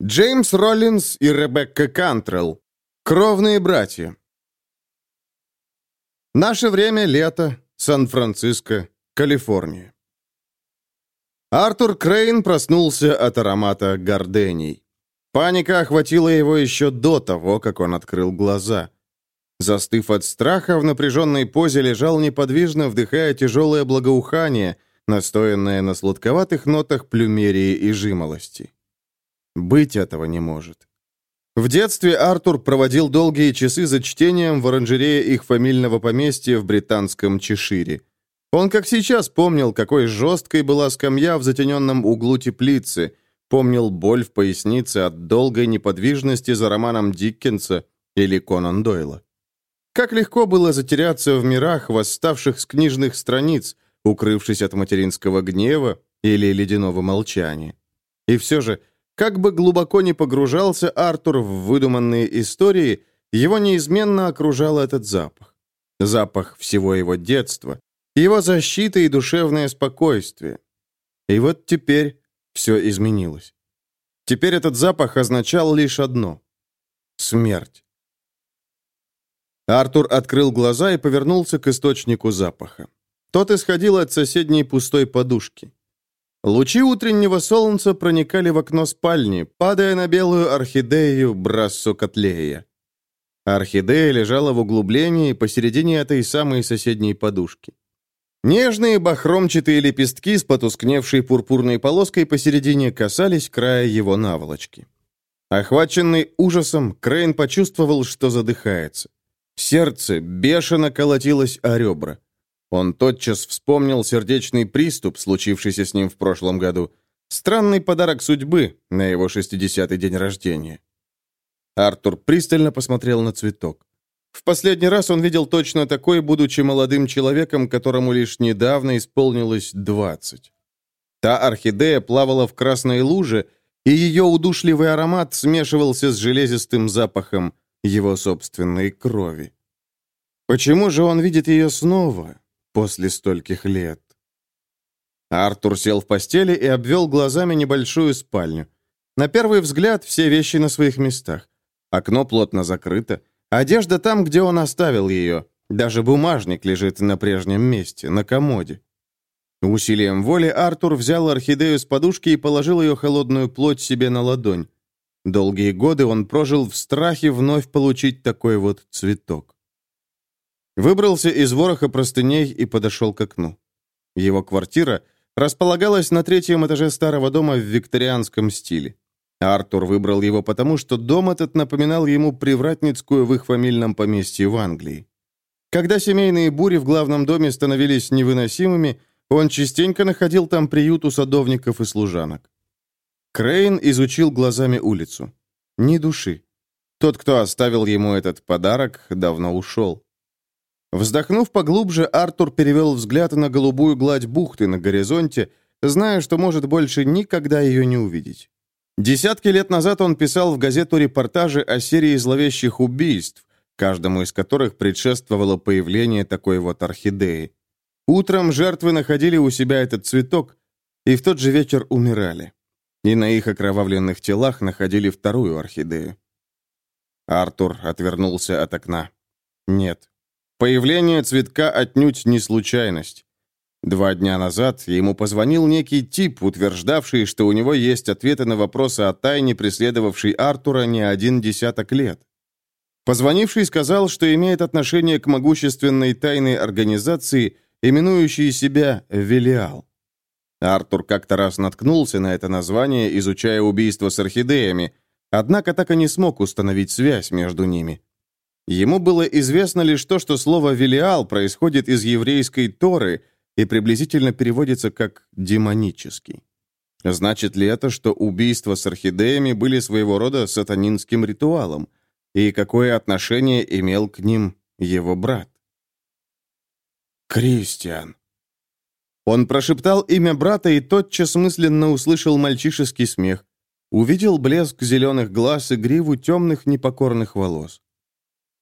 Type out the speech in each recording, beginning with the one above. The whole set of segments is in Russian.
Джеймс Роллинс и Ребекка Кантрелл. Кровные братья. Наше время — лето, Сан-Франциско, Калифорния. Артур Крейн проснулся от аромата гордений. Паника охватила его еще до того, как он открыл глаза. Застыв от страха, в напряженной позе лежал неподвижно, вдыхая тяжелое благоухание, настоянное на сладковатых нотах плюмерии и жимолости. Быть этого не может. В детстве Артур проводил долгие часы за чтением в оранжерее их фамильного поместья в британском Чешире. Он, как сейчас, помнил, какой жесткой была скамья в затененном углу теплицы, помнил боль в пояснице от долгой неподвижности за романом Диккенса или Конан Дойла. Как легко было затеряться в мирах, восставших с книжных страниц, укрывшись от материнского гнева или ледяного молчания. И все же, как бы глубоко ни погружался Артур в выдуманные истории, его неизменно окружал этот запах. Запах всего его детства, его защита и душевное спокойствие. И вот теперь все изменилось. Теперь этот запах означал лишь одно — смерть. Артур открыл глаза и повернулся к источнику запаха. Тот исходил от соседней пустой подушки. Лучи утреннего солнца проникали в окно спальни, падая на белую орхидею Брассо Котлея. Орхидея лежала в углублении посередине этой самой соседней подушки. Нежные бахромчатые лепестки с потускневшей пурпурной полоской посередине касались края его наволочки. Охваченный ужасом, Крейн почувствовал, что задыхается. Сердце бешено колотилось о ребра. Он тотчас вспомнил сердечный приступ, случившийся с ним в прошлом году. Странный подарок судьбы на его 60-й день рождения. Артур пристально посмотрел на цветок. В последний раз он видел точно такой, будучи молодым человеком, которому лишь недавно исполнилось 20. Та орхидея плавала в красной луже, и ее удушливый аромат смешивался с железистым запахом его собственной крови. Почему же он видит ее снова? После стольких лет. Артур сел в постели и обвел глазами небольшую спальню. На первый взгляд все вещи на своих местах. Окно плотно закрыто, одежда там, где он оставил ее. Даже бумажник лежит на прежнем месте, на комоде. Усилием воли Артур взял орхидею с подушки и положил ее холодную плоть себе на ладонь. Долгие годы он прожил в страхе вновь получить такой вот цветок. Выбрался из вороха простыней и подошел к окну. Его квартира располагалась на третьем этаже старого дома в викторианском стиле. Артур выбрал его потому, что дом этот напоминал ему привратницкую в их фамильном поместье в Англии. Когда семейные бури в главном доме становились невыносимыми, он частенько находил там приют у садовников и служанок. Крейн изучил глазами улицу. Ни души. Тот, кто оставил ему этот подарок, давно ушел. Вздохнув поглубже, Артур перевел взгляд на голубую гладь бухты на горизонте, зная, что может больше никогда ее не увидеть. Десятки лет назад он писал в газету репортажи о серии зловещих убийств, каждому из которых предшествовало появление такой вот орхидеи. Утром жертвы находили у себя этот цветок, и в тот же вечер умирали. И на их окровавленных телах находили вторую орхидею. Артур отвернулся от окна. Нет, Появление цветка отнюдь не случайность. Два дня назад ему позвонил некий тип, утверждавший, что у него есть ответы на вопросы о тайне, преследовавшей Артура не один десяток лет. Позвонивший сказал, что имеет отношение к могущественной тайной организации, именующей себя «Велиал». Артур как-то раз наткнулся на это название, изучая убийство с орхидеями, однако так и не смог установить связь между ними. Ему было известно лишь то, что слово «велиал» происходит из еврейской Торы и приблизительно переводится как «демонический». Значит ли это, что убийства с орхидеями были своего рода сатанинским ритуалом? И какое отношение имел к ним его брат? «Кристиан». Он прошептал имя брата и тотчас мысленно услышал мальчишеский смех. Увидел блеск зеленых глаз и гриву темных непокорных волос.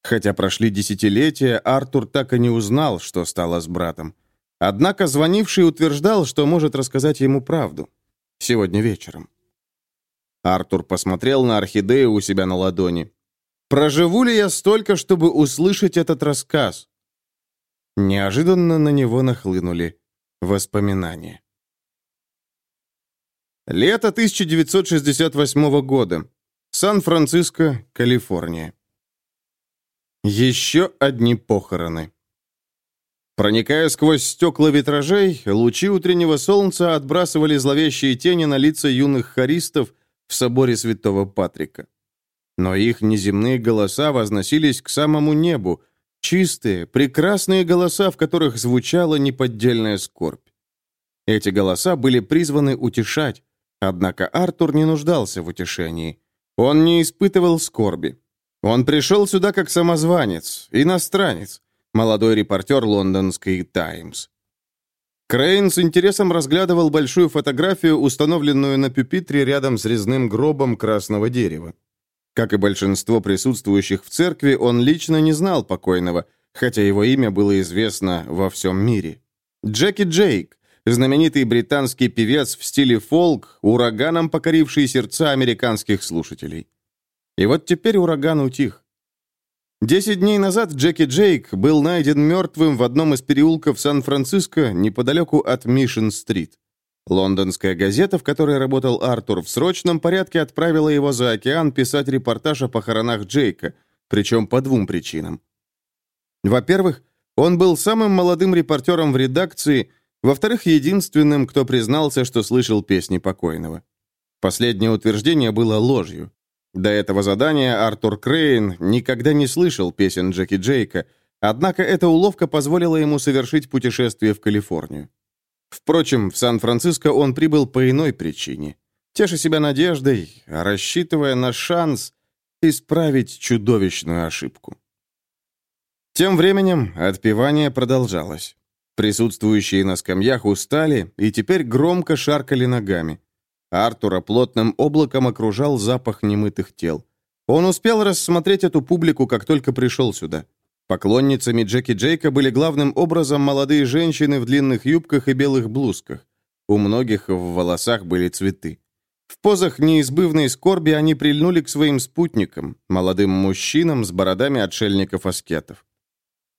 Хотя прошли десятилетия, Артур так и не узнал, что стало с братом. Однако звонивший утверждал, что может рассказать ему правду. Сегодня вечером. Артур посмотрел на орхидею у себя на ладони. «Проживу ли я столько, чтобы услышать этот рассказ?» Неожиданно на него нахлынули воспоминания. Лето 1968 года. Сан-Франциско, Калифорния. Еще одни похороны. Проникая сквозь стекла витражей, лучи утреннего солнца отбрасывали зловещие тени на лица юных хористов в соборе святого Патрика. Но их неземные голоса возносились к самому небу, чистые, прекрасные голоса, в которых звучала неподдельная скорбь. Эти голоса были призваны утешать, однако Артур не нуждался в утешении. Он не испытывал скорби. Он пришел сюда как самозванец, иностранец, молодой репортер лондонской «Таймс». Крейн с интересом разглядывал большую фотографию, установленную на пюпитре рядом с резным гробом красного дерева. Как и большинство присутствующих в церкви, он лично не знал покойного, хотя его имя было известно во всем мире. Джеки Джейк, знаменитый британский певец в стиле фолк, ураганом покоривший сердца американских слушателей. И вот теперь ураган утих. Десять дней назад Джеки Джейк был найден мертвым в одном из переулков Сан-Франциско неподалеку от Мишен-стрит. Лондонская газета, в которой работал Артур, в срочном порядке отправила его за океан писать репортаж о похоронах Джейка, причем по двум причинам. Во-первых, он был самым молодым репортером в редакции, во-вторых, единственным, кто признался, что слышал песни покойного. Последнее утверждение было ложью. До этого задания Артур Крейн никогда не слышал песен Джеки Джейка, однако эта уловка позволила ему совершить путешествие в Калифорнию. Впрочем, в Сан-Франциско он прибыл по иной причине. Теша себя надеждой, рассчитывая на шанс исправить чудовищную ошибку. Тем временем отпевание продолжалось. Присутствующие на скамьях устали и теперь громко шаркали ногами. Артура плотным облаком окружал запах немытых тел. Он успел рассмотреть эту публику, как только пришел сюда. Поклонницами Джеки Джейка были главным образом молодые женщины в длинных юбках и белых блузках. У многих в волосах были цветы. В позах неизбывной скорби они прильнули к своим спутникам, молодым мужчинам с бородами отшельников-аскетов.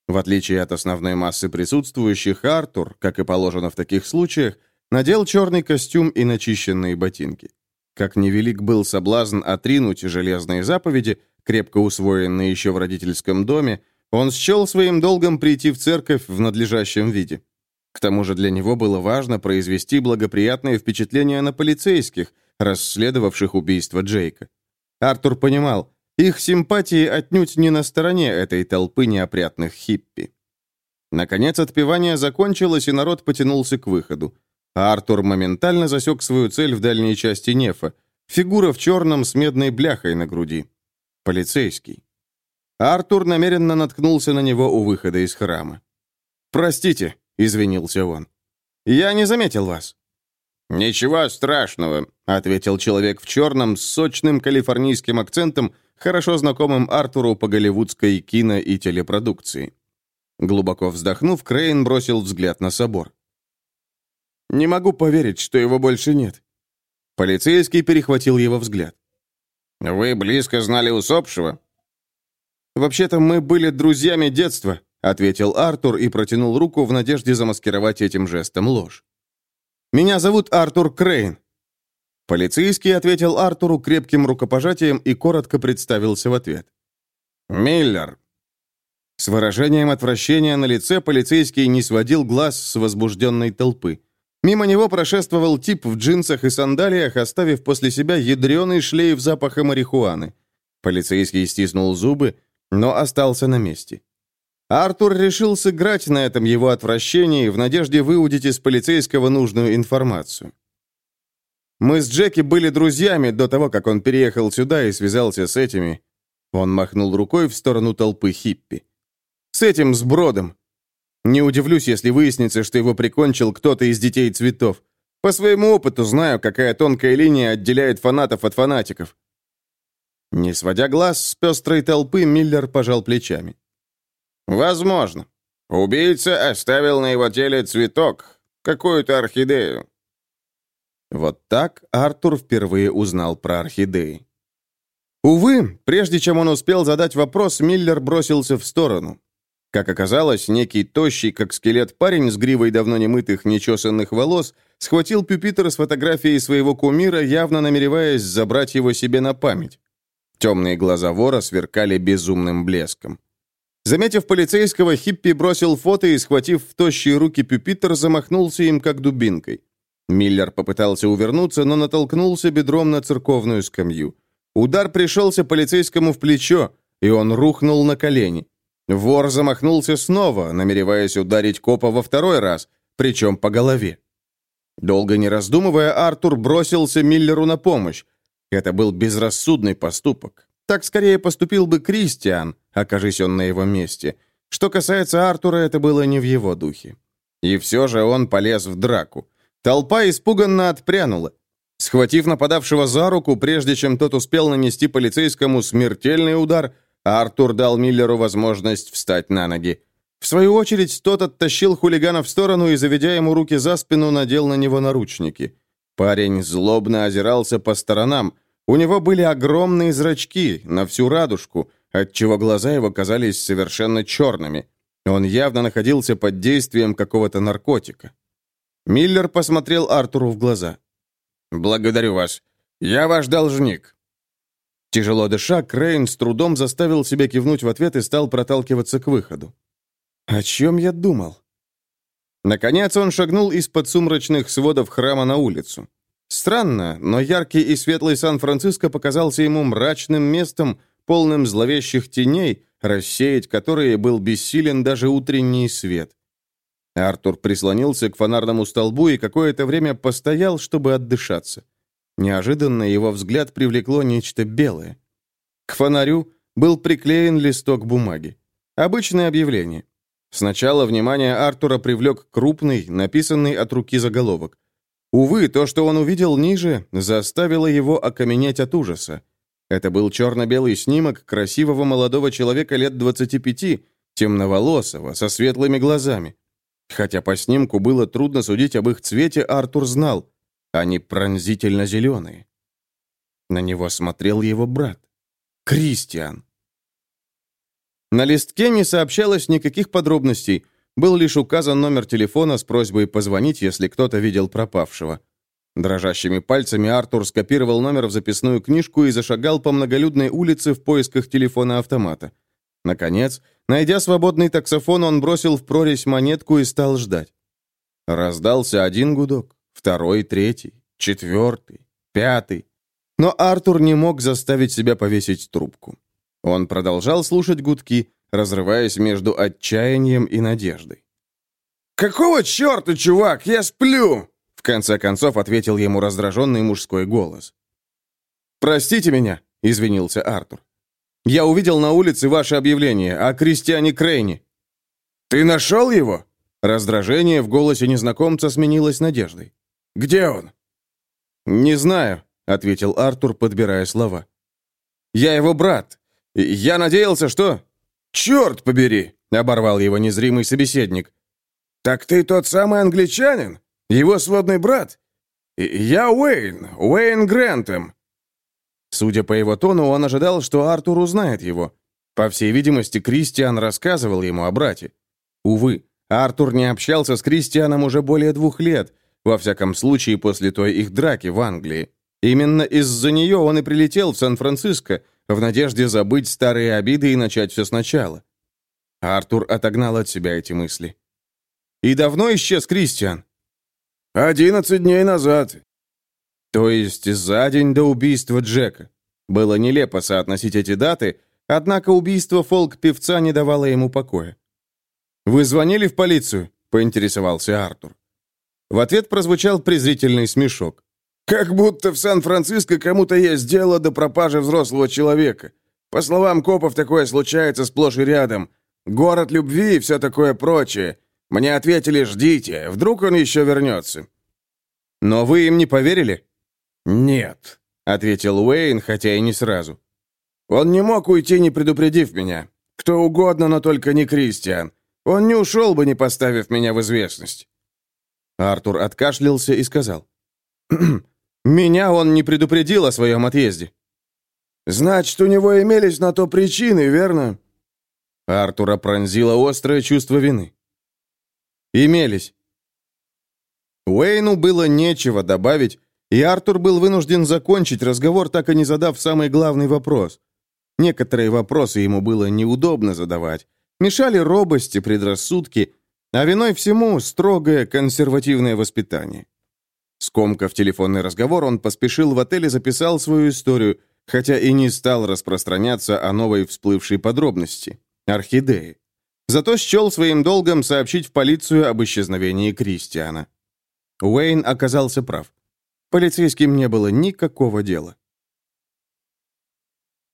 В отличие от основной массы присутствующих, Артур, как и положено в таких случаях, Надел черный костюм и начищенные ботинки. Как невелик был соблазн отринуть железные заповеди, крепко усвоенные еще в родительском доме, он счел своим долгом прийти в церковь в надлежащем виде. К тому же для него было важно произвести благоприятное впечатление на полицейских, расследовавших убийство Джейка. Артур понимал, их симпатии отнюдь не на стороне этой толпы неопрятных хиппи. Наконец отпевание закончилось, и народ потянулся к выходу. Артур моментально засек свою цель в дальней части нефа. Фигура в черном с медной бляхой на груди. Полицейский. Артур намеренно наткнулся на него у выхода из храма. «Простите», — извинился он. «Я не заметил вас». «Ничего страшного», — ответил человек в черном с сочным калифорнийским акцентом, хорошо знакомым Артуру по голливудской кино и телепродукции. Глубоко вздохнув, Крейн бросил взгляд на собор. Не могу поверить, что его больше нет». Полицейский перехватил его взгляд. «Вы близко знали усопшего?» «Вообще-то мы были друзьями детства», — ответил Артур и протянул руку в надежде замаскировать этим жестом ложь. «Меня зовут Артур Крейн». Полицейский ответил Артуру крепким рукопожатием и коротко представился в ответ. «Миллер». С выражением отвращения на лице полицейский не сводил глаз с возбужденной толпы. Мимо него прошествовал тип в джинсах и сандалиях, оставив после себя ядреный шлейф запаха марихуаны. Полицейский стиснул зубы, но остался на месте. Артур решил сыграть на этом его отвращении в надежде выудить из полицейского нужную информацию. «Мы с Джеки были друзьями до того, как он переехал сюда и связался с этими...» Он махнул рукой в сторону толпы хиппи. «С этим сбродом. Не удивлюсь, если выяснится, что его прикончил кто-то из детей цветов. По своему опыту знаю, какая тонкая линия отделяет фанатов от фанатиков. Не сводя глаз с пестрой толпы, Миллер пожал плечами. «Возможно. Убийца оставил на его теле цветок, какую-то орхидею». Вот так Артур впервые узнал про орхидеи. Увы, прежде чем он успел задать вопрос, Миллер бросился в сторону. Как оказалось, некий тощий, как скелет парень с гривой давно немытых, нечесанных волос схватил пюпитер с фотографией своего кумира, явно намереваясь забрать его себе на память. Темные глаза вора сверкали безумным блеском. Заметив полицейского, Хиппи бросил фото и, схватив в тощие руки пюпитер, замахнулся им как дубинкой. Миллер попытался увернуться, но натолкнулся бедром на церковную скамью. Удар пришелся полицейскому в плечо, и он рухнул на колени. Вор замахнулся снова, намереваясь ударить копа во второй раз, причем по голове. Долго не раздумывая, Артур бросился Миллеру на помощь. Это был безрассудный поступок. Так скорее поступил бы Кристиан, окажись он на его месте. Что касается Артура, это было не в его духе. И все же он полез в драку. Толпа испуганно отпрянула. Схватив нападавшего за руку, прежде чем тот успел нанести полицейскому смертельный удар, Артур дал Миллеру возможность встать на ноги. В свою очередь, тот оттащил хулигана в сторону и, заведя ему руки за спину, надел на него наручники. Парень злобно озирался по сторонам. У него были огромные зрачки на всю радужку, отчего глаза его казались совершенно черными. Он явно находился под действием какого-то наркотика. Миллер посмотрел Артуру в глаза. «Благодарю вас. Я ваш должник». Тяжело дыша, Крейн с трудом заставил себя кивнуть в ответ и стал проталкиваться к выходу. «О чем я думал?» Наконец он шагнул из-под сумрачных сводов храма на улицу. Странно, но яркий и светлый Сан-Франциско показался ему мрачным местом, полным зловещих теней, рассеять которые был бессилен даже утренний свет. Артур прислонился к фонарному столбу и какое-то время постоял, чтобы отдышаться. Неожиданно его взгляд привлекло нечто белое. К фонарю был приклеен листок бумаги. Обычное объявление. Сначала внимание Артура привлек крупный, написанный от руки заголовок. Увы, то, что он увидел ниже, заставило его окаменеть от ужаса. Это был черно-белый снимок красивого молодого человека лет 25, темноволосого, со светлыми глазами. Хотя по снимку было трудно судить об их цвете, Артур знал. Они пронзительно зеленые. На него смотрел его брат. Кристиан. На листке не сообщалось никаких подробностей, был лишь указан номер телефона с просьбой позвонить, если кто-то видел пропавшего. Дрожащими пальцами Артур скопировал номер в записную книжку и зашагал по многолюдной улице в поисках телефона-автомата. Наконец, найдя свободный таксофон, он бросил в прорезь монетку и стал ждать. Раздался один гудок второй, третий, четвертый, пятый. Но Артур не мог заставить себя повесить трубку. Он продолжал слушать гудки, разрываясь между отчаянием и надеждой. «Какого черта, чувак? Я сплю!» В конце концов ответил ему раздраженный мужской голос. «Простите меня», — извинился Артур. «Я увидел на улице ваше объявление о Кристиане Крейне». «Ты нашел его?» Раздражение в голосе незнакомца сменилось надеждой. Где он?» «Не знаю», — ответил Артур, подбирая слова. «Я его брат. Я надеялся, что...» «Черт побери!» — оборвал его незримый собеседник. «Так ты тот самый англичанин? Его сводный брат? Я Уэйн, Уэйн Грантем». Судя по его тону, он ожидал, что Артур узнает его. По всей видимости, Кристиан рассказывал ему о брате. Увы, Артур не общался с Кристианом уже более двух лет, во всяком случае, после той их драки в Англии. Именно из-за нее он и прилетел в Сан-Франциско, в надежде забыть старые обиды и начать все сначала. Артур отогнал от себя эти мысли. «И давно исчез Кристиан?» «Одиннадцать дней назад». То есть за день до убийства Джека. Было нелепо соотносить эти даты, однако убийство фолк-певца не давало ему покоя. «Вы звонили в полицию?» — поинтересовался Артур. В ответ прозвучал презрительный смешок. «Как будто в Сан-Франциско кому-то есть дело до пропажи взрослого человека. По словам копов, такое случается сплошь и рядом. Город любви и все такое прочее. Мне ответили, ждите, вдруг он еще вернется». «Но вы им не поверили?» «Нет», — ответил Уэйн, хотя и не сразу. «Он не мог уйти, не предупредив меня. Кто угодно, но только не Кристиан. Он не ушел бы, не поставив меня в известность». Артур откашлялся и сказал. Меня он не предупредил о своем отъезде». «Значит, у него имелись на то причины, верно?» Артура пронзило острое чувство вины. «Имелись». Уэйну было нечего добавить, и Артур был вынужден закончить разговор, так и не задав самый главный вопрос. Некоторые вопросы ему было неудобно задавать. Мешали робости, предрассудки, а виной всему строгое консервативное воспитание. Скомкав телефонный разговор, он поспешил в отель и записал свою историю, хотя и не стал распространяться о новой всплывшей подробности – орхидеи. Зато счел своим долгом сообщить в полицию об исчезновении Кристиана. Уэйн оказался прав. Полицейским не было никакого дела.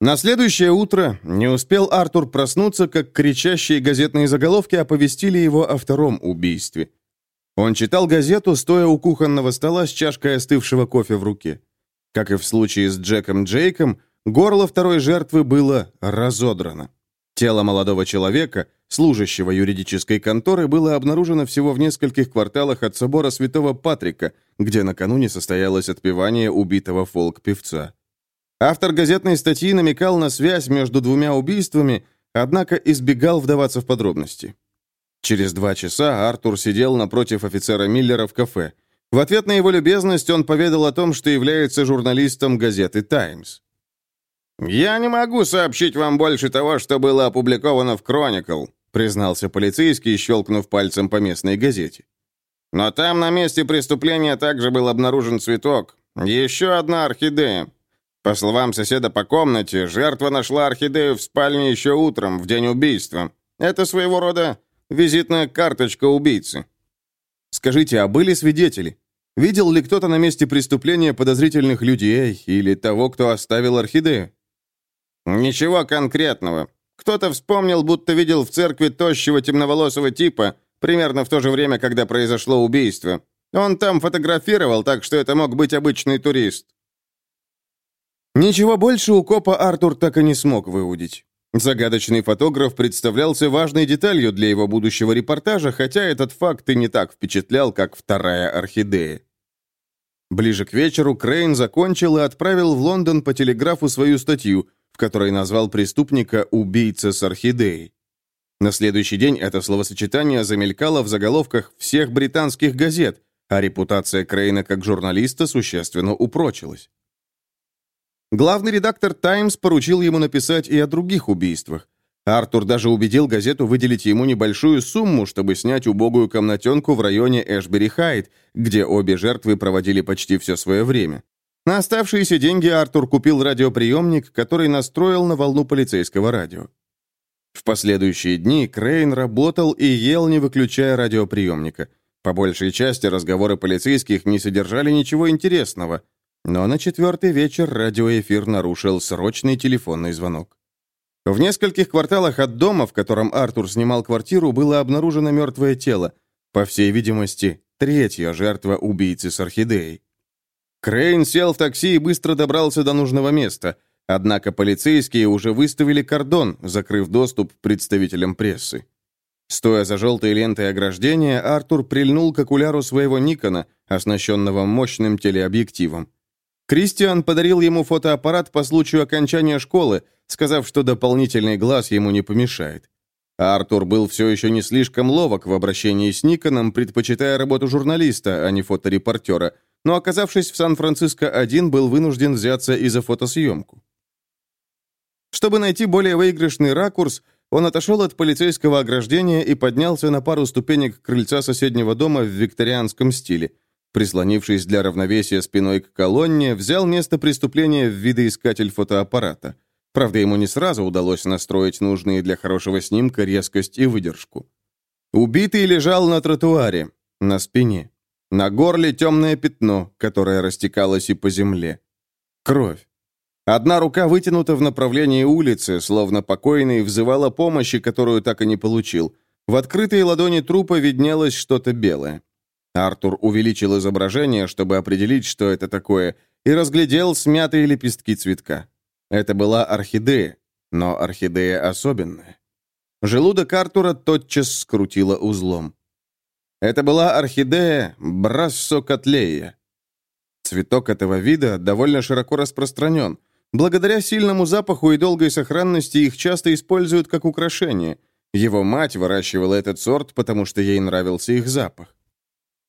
На следующее утро не успел Артур проснуться, как кричащие газетные заголовки оповестили его о втором убийстве. Он читал газету, стоя у кухонного стола с чашкой остывшего кофе в руке. Как и в случае с Джеком Джейком, горло второй жертвы было разодрано. Тело молодого человека, служащего юридической конторы, было обнаружено всего в нескольких кварталах от собора Святого Патрика, где накануне состоялось отпевание убитого фолк-певца. Автор газетной статьи намекал на связь между двумя убийствами, однако избегал вдаваться в подробности. Через два часа Артур сидел напротив офицера Миллера в кафе. В ответ на его любезность он поведал о том, что является журналистом газеты «Таймс». «Я не могу сообщить вам больше того, что было опубликовано в «Кроникл», признался полицейский, щелкнув пальцем по местной газете. «Но там на месте преступления также был обнаружен цветок. Еще одна орхидея. По словам соседа по комнате, жертва нашла орхидею в спальне еще утром, в день убийства. Это своего рода визитная карточка убийцы. Скажите, а были свидетели? Видел ли кто-то на месте преступления подозрительных людей или того, кто оставил орхидею? Ничего конкретного. Кто-то вспомнил, будто видел в церкви тощего темноволосого типа, примерно в то же время, когда произошло убийство. Он там фотографировал, так что это мог быть обычный турист. Ничего больше у копа Артур так и не смог выудить. Загадочный фотограф представлялся важной деталью для его будущего репортажа, хотя этот факт и не так впечатлял, как вторая орхидея. Ближе к вечеру Крейн закончил и отправил в Лондон по телеграфу свою статью, в которой назвал преступника «убийца с орхидеей». На следующий день это словосочетание замелькало в заголовках всех британских газет, а репутация Крейна как журналиста существенно упрочилась. Главный редактор «Таймс» поручил ему написать и о других убийствах. Артур даже убедил газету выделить ему небольшую сумму, чтобы снять убогую комнатенку в районе Эшбери-Хайт, где обе жертвы проводили почти все свое время. На оставшиеся деньги Артур купил радиоприемник, который настроил на волну полицейского радио. В последующие дни Крейн работал и ел, не выключая радиоприемника. По большей части разговоры полицейских не содержали ничего интересного – но на четвертый вечер радиоэфир нарушил срочный телефонный звонок. В нескольких кварталах от дома, в котором Артур снимал квартиру, было обнаружено мертвое тело. По всей видимости, третья жертва убийцы с орхидеей. Крейн сел в такси и быстро добрался до нужного места. Однако полицейские уже выставили кордон, закрыв доступ представителям прессы. Стоя за желтой лентой ограждения, Артур прильнул к окуляру своего Никона, оснащенного мощным телеобъективом. Кристиан подарил ему фотоаппарат по случаю окончания школы, сказав, что дополнительный глаз ему не помешает. Артур был все еще не слишком ловок в обращении с Никоном, предпочитая работу журналиста, а не фоторепортера, но, оказавшись в Сан-Франциско один, был вынужден взяться и за фотосъемку. Чтобы найти более выигрышный ракурс, он отошел от полицейского ограждения и поднялся на пару ступенек крыльца соседнего дома в викторианском стиле – Прислонившись для равновесия спиной к колонне, взял место преступления в видоискатель фотоаппарата. Правда, ему не сразу удалось настроить нужные для хорошего снимка резкость и выдержку. Убитый лежал на тротуаре, на спине. На горле темное пятно, которое растекалось и по земле. Кровь. Одна рука вытянута в направлении улицы, словно покойный взывала помощи, которую так и не получил. В открытой ладони трупа виднелось что-то белое. Артур увеличил изображение, чтобы определить, что это такое, и разглядел смятые лепестки цветка. Это была орхидея, но орхидея особенная. Желудок Артура тотчас скрутило узлом. Это была орхидея Брассокотлея. Цветок этого вида довольно широко распространен. Благодаря сильному запаху и долгой сохранности их часто используют как украшение. Его мать выращивала этот сорт, потому что ей нравился их запах.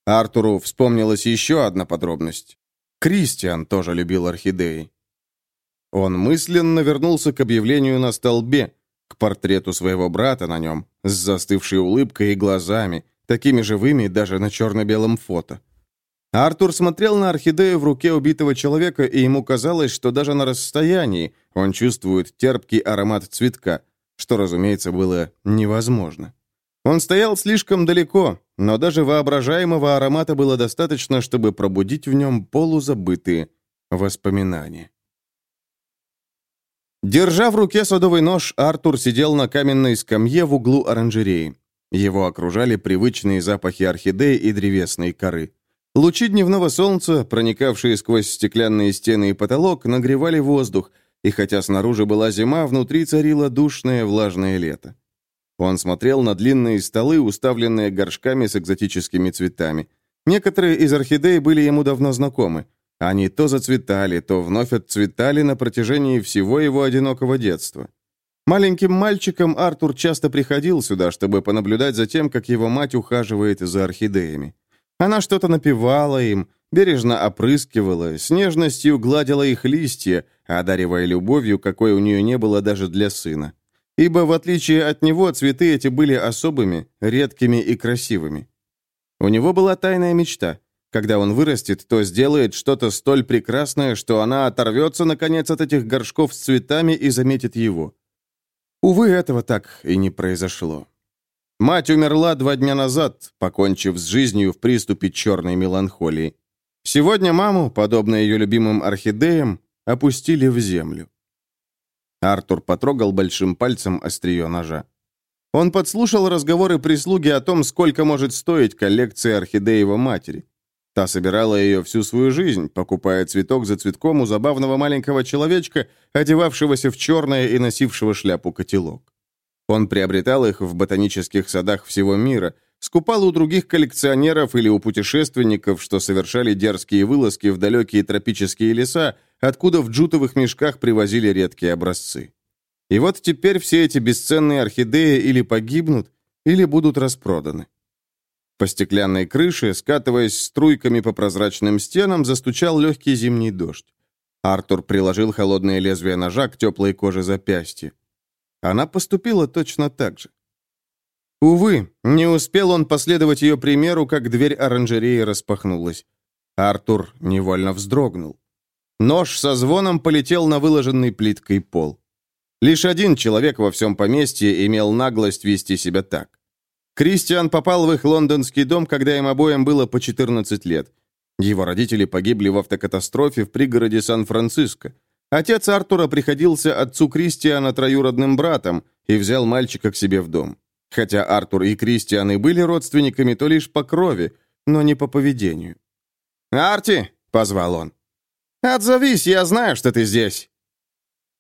Артуру вспомнилась еще одна подробность. Кристиан тоже любил орхидеи. Он мысленно вернулся к объявлению на столбе, к портрету своего брата на нем, с застывшей улыбкой и глазами, такими живыми даже на черно-белом фото. Артур смотрел на орхидею в руке убитого человека, и ему казалось, что даже на расстоянии он чувствует терпкий аромат цветка, что, разумеется, было невозможно. Он стоял слишком далеко, но даже воображаемого аромата было достаточно, чтобы пробудить в нем полузабытые воспоминания. Держа в руке садовый нож, Артур сидел на каменной скамье в углу оранжереи. Его окружали привычные запахи орхидей и древесной коры. Лучи дневного солнца, проникавшие сквозь стеклянные стены и потолок, нагревали воздух, и хотя снаружи была зима, внутри царило душное влажное лето. Он смотрел на длинные столы, уставленные горшками с экзотическими цветами. Некоторые из орхидей были ему давно знакомы. Они то зацветали, то вновь отцветали на протяжении всего его одинокого детства. Маленьким мальчиком Артур часто приходил сюда, чтобы понаблюдать за тем, как его мать ухаживает за орхидеями. Она что-то напевала им, бережно опрыскивала, с нежностью гладила их листья, одаривая любовью, какой у нее не было даже для сына. Ибо, в отличие от него, цветы эти были особыми, редкими и красивыми. У него была тайная мечта. Когда он вырастет, то сделает что-то столь прекрасное, что она оторвется, наконец, от этих горшков с цветами и заметит его. Увы, этого так и не произошло. Мать умерла два дня назад, покончив с жизнью в приступе черной меланхолии. Сегодня маму, подобно ее любимым орхидеям, опустили в землю. Артур потрогал большим пальцем острие ножа. Он подслушал разговоры прислуги о том, сколько может стоить коллекция его матери. Та собирала ее всю свою жизнь, покупая цветок за цветком у забавного маленького человечка, одевавшегося в черное и носившего шляпу-котелок. Он приобретал их в ботанических садах всего мира, скупал у других коллекционеров или у путешественников, что совершали дерзкие вылазки в далекие тропические леса, откуда в джутовых мешках привозили редкие образцы. И вот теперь все эти бесценные орхидеи или погибнут, или будут распроданы. По стеклянной крыше, скатываясь струйками по прозрачным стенам, застучал легкий зимний дождь. Артур приложил холодное лезвие ножа к теплой коже запястья. Она поступила точно так же. Увы, не успел он последовать ее примеру, как дверь оранжереи распахнулась. Артур невольно вздрогнул. Нож со звоном полетел на выложенный плиткой пол. Лишь один человек во всем поместье имел наглость вести себя так. Кристиан попал в их лондонский дом, когда им обоим было по 14 лет. Его родители погибли в автокатастрофе в пригороде Сан-Франциско. Отец Артура приходился отцу Кристиана троюродным братом и взял мальчика к себе в дом. Хотя Артур и Кристиан и были родственниками, то лишь по крови, но не по поведению. «Арти!» — позвал он. «Отзовись, я знаю, что ты здесь!»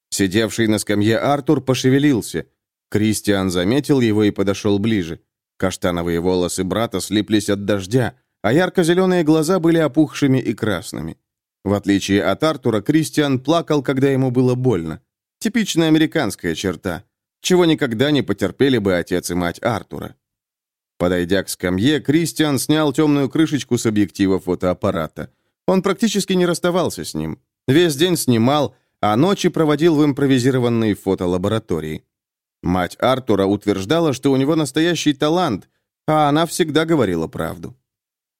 Сидевший на скамье Артур пошевелился. Кристиан заметил его и подошел ближе. Каштановые волосы брата слиплись от дождя, а ярко-зеленые глаза были опухшими и красными. В отличие от Артура, Кристиан плакал, когда ему было больно. Типичная американская черта, чего никогда не потерпели бы отец и мать Артура. Подойдя к скамье, Кристиан снял темную крышечку с объектива фотоаппарата. Он практически не расставался с ним. Весь день снимал, а ночи проводил в импровизированной фотолаборатории. Мать Артура утверждала, что у него настоящий талант, а она всегда говорила правду.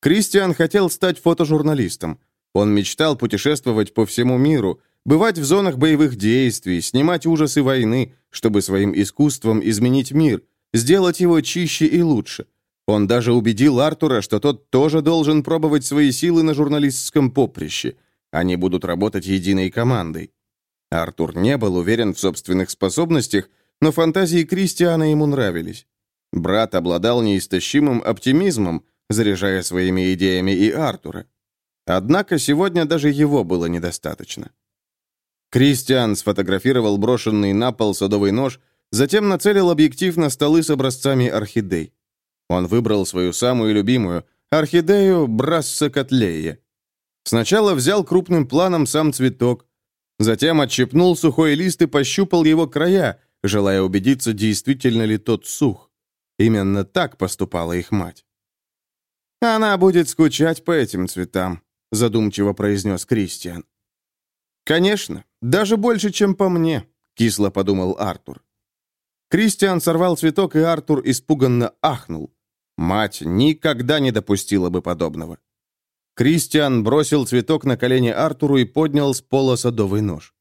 Кристиан хотел стать фотожурналистом. Он мечтал путешествовать по всему миру, бывать в зонах боевых действий, снимать ужасы войны, чтобы своим искусством изменить мир, сделать его чище и лучше. Он даже убедил Артура, что тот тоже должен пробовать свои силы на журналистском поприще. Они будут работать единой командой. Артур не был уверен в собственных способностях, но фантазии Кристиана ему нравились. Брат обладал неистощимым оптимизмом, заряжая своими идеями и Артура. Однако сегодня даже его было недостаточно. Кристиан сфотографировал брошенный на пол садовый нож, затем нацелил объектив на столы с образцами орхидей. Он выбрал свою самую любимую – орхидею Брасса Котлея. Сначала взял крупным планом сам цветок, затем отщипнул сухой лист и пощупал его края, желая убедиться, действительно ли тот сух. Именно так поступала их мать. «Она будет скучать по этим цветам», — задумчиво произнес Кристиан. «Конечно, даже больше, чем по мне», — кисло подумал Артур. Кристиан сорвал цветок, и Артур испуганно ахнул. Мать никогда не допустила бы подобного. Кристиан бросил цветок на колени Артуру и поднял с пола садовый нож.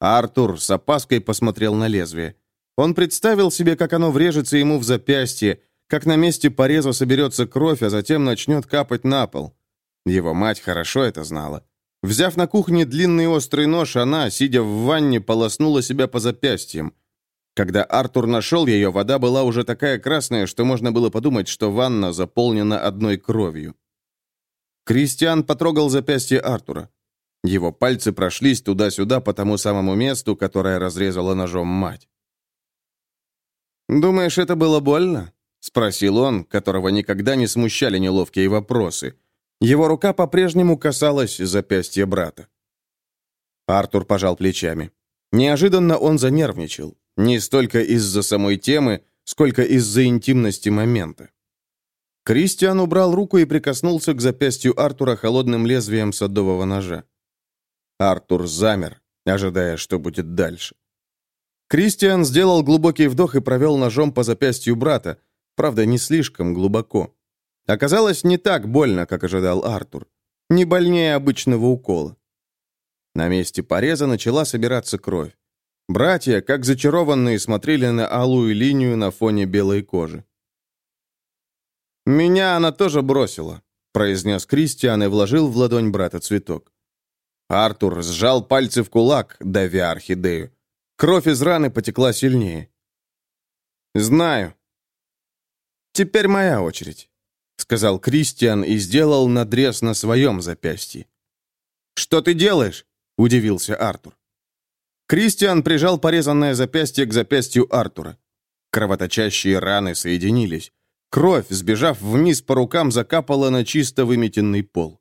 Артур с опаской посмотрел на лезвие. Он представил себе, как оно врежется ему в запястье, как на месте пореза соберется кровь, а затем начнет капать на пол. Его мать хорошо это знала. Взяв на кухне длинный острый нож, она, сидя в ванне, полоснула себя по запястьям. Когда Артур нашел ее, вода была уже такая красная, что можно было подумать, что ванна заполнена одной кровью. Кристиан потрогал запястье Артура. Его пальцы прошлись туда-сюда по тому самому месту, которое разрезала ножом мать. «Думаешь, это было больно?» — спросил он, которого никогда не смущали неловкие вопросы. Его рука по-прежнему касалась запястья брата. Артур пожал плечами. Неожиданно он занервничал. Не столько из-за самой темы, сколько из-за интимности момента. Кристиан убрал руку и прикоснулся к запястью Артура холодным лезвием садового ножа. Артур замер, ожидая, что будет дальше. Кристиан сделал глубокий вдох и провел ножом по запястью брата, правда, не слишком глубоко. Оказалось, не так больно, как ожидал Артур. Не больнее обычного укола. На месте пореза начала собираться кровь. Братья, как зачарованные, смотрели на алую линию на фоне белой кожи. «Меня она тоже бросила», — произнес Кристиан и вложил в ладонь брата цветок. Артур сжал пальцы в кулак, давя орхидею. Кровь из раны потекла сильнее. «Знаю. Теперь моя очередь», — сказал Кристиан и сделал надрез на своем запястье. «Что ты делаешь?» — удивился Артур. Кристиан прижал порезанное запястье к запястью Артура. Кровоточащие раны соединились. Кровь, сбежав вниз по рукам, закапала на чисто выметенный пол.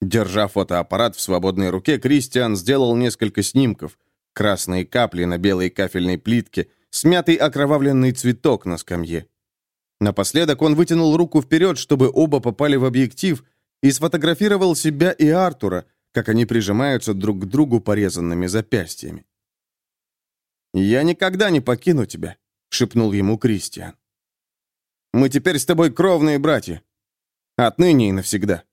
Держа фотоаппарат в свободной руке, Кристиан сделал несколько снимков. Красные капли на белой кафельной плитке, смятый окровавленный цветок на скамье. Напоследок он вытянул руку вперед, чтобы оба попали в объектив, и сфотографировал себя и Артура, как они прижимаются друг к другу порезанными запястьями. «Я никогда не покину тебя», — шепнул ему Кристиан. «Мы теперь с тобой кровные братья. Отныне и навсегда».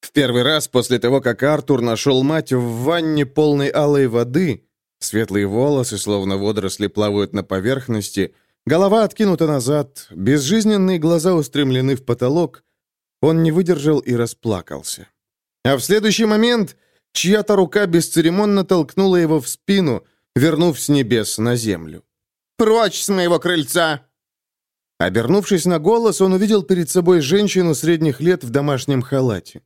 В первый раз после того, как Артур нашел мать в ванне полной алой воды, светлые волосы, словно водоросли, плавают на поверхности, голова откинута назад, безжизненные глаза устремлены в потолок, он не выдержал и расплакался. А в следующий момент чья-то рука бесцеремонно толкнула его в спину, вернув с небес на землю. «Прочь с моего крыльца!» Обернувшись на голос, он увидел перед собой женщину средних лет в домашнем халате.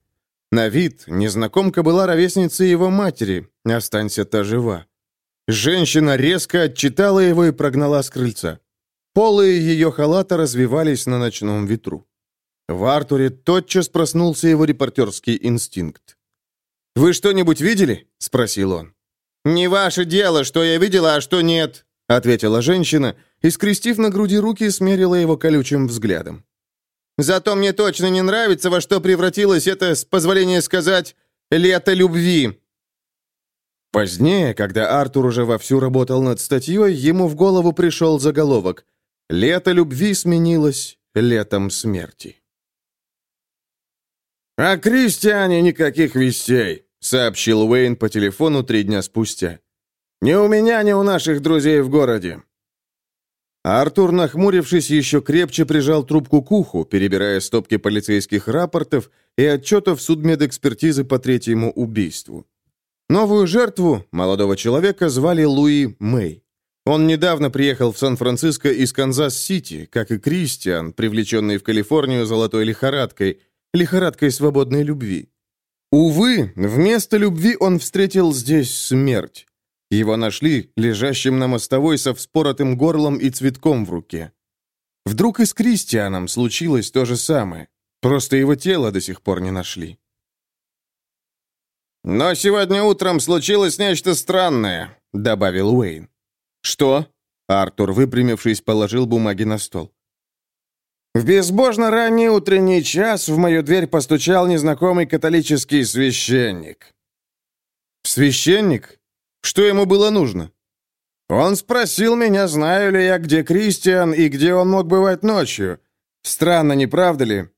На вид незнакомка была ровесницей его матери, останься та жива. Женщина резко отчитала его и прогнала с крыльца. Полы ее халата развивались на ночном ветру. В Артуре тотчас проснулся его репортерский инстинкт. «Вы что-нибудь видели?» — спросил он. «Не ваше дело, что я видела, а что нет», — ответила женщина и, скрестив на груди руки, смерила его колючим взглядом. «Зато мне точно не нравится, во что превратилось это, с позволения сказать, лето любви». Позднее, когда Артур уже вовсю работал над статьей, ему в голову пришел заголовок «Лето любви сменилось летом смерти». «О Кристиане никаких вестей», — сообщил Уэйн по телефону три дня спустя. «Ни у меня, ни у наших друзей в городе». Артур, нахмурившись, еще крепче прижал трубку к уху, перебирая стопки полицейских рапортов и отчетов судмедэкспертизы по третьему убийству. Новую жертву, молодого человека, звали Луи Мэй. Он недавно приехал в Сан-Франциско из Канзас-Сити, как и Кристиан, привлеченный в Калифорнию золотой лихорадкой, лихорадкой свободной любви. Увы, вместо любви он встретил здесь смерть. Его нашли лежащим на мостовой со вспоротым горлом и цветком в руке. Вдруг и с Кристианом случилось то же самое. Просто его тело до сих пор не нашли. «Но сегодня утром случилось нечто странное», — добавил Уэйн. «Что?» — Артур, выпрямившись, положил бумаги на стол. В безбожно ранний утренний час в мою дверь постучал незнакомый католический священник. «Священник? Что ему было нужно?» Он спросил меня, знаю ли я, где Кристиан и где он мог бывать ночью. Странно, не правда ли?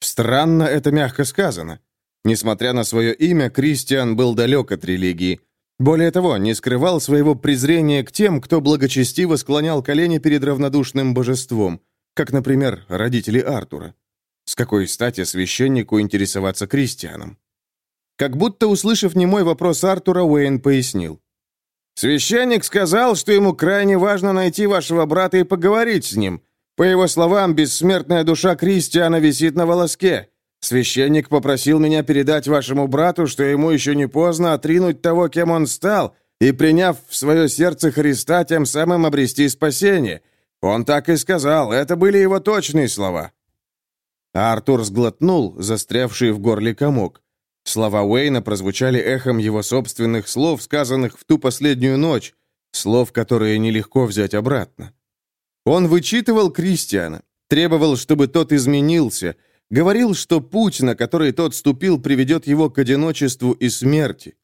Странно, это мягко сказано. Несмотря на свое имя, Кристиан был далек от религии. Более того, не скрывал своего презрения к тем, кто благочестиво склонял колени перед равнодушным божеством как, например, родители Артура. С какой стати священнику интересоваться Кристианом? Как будто, услышав немой вопрос Артура, Уэйн пояснил. «Священник сказал, что ему крайне важно найти вашего брата и поговорить с ним. По его словам, бессмертная душа Кристиана висит на волоске. Священник попросил меня передать вашему брату, что ему еще не поздно отринуть того, кем он стал, и, приняв в свое сердце Христа, тем самым обрести спасение. Он так и сказал, это были его точные слова. Артур сглотнул, застрявший в горле комок. Слова Уэйна прозвучали эхом его собственных слов, сказанных в ту последнюю ночь, слов, которые нелегко взять обратно. Он вычитывал Кристиана, требовал, чтобы тот изменился, говорил, что путь, на который тот ступил, приведет его к одиночеству и смерти.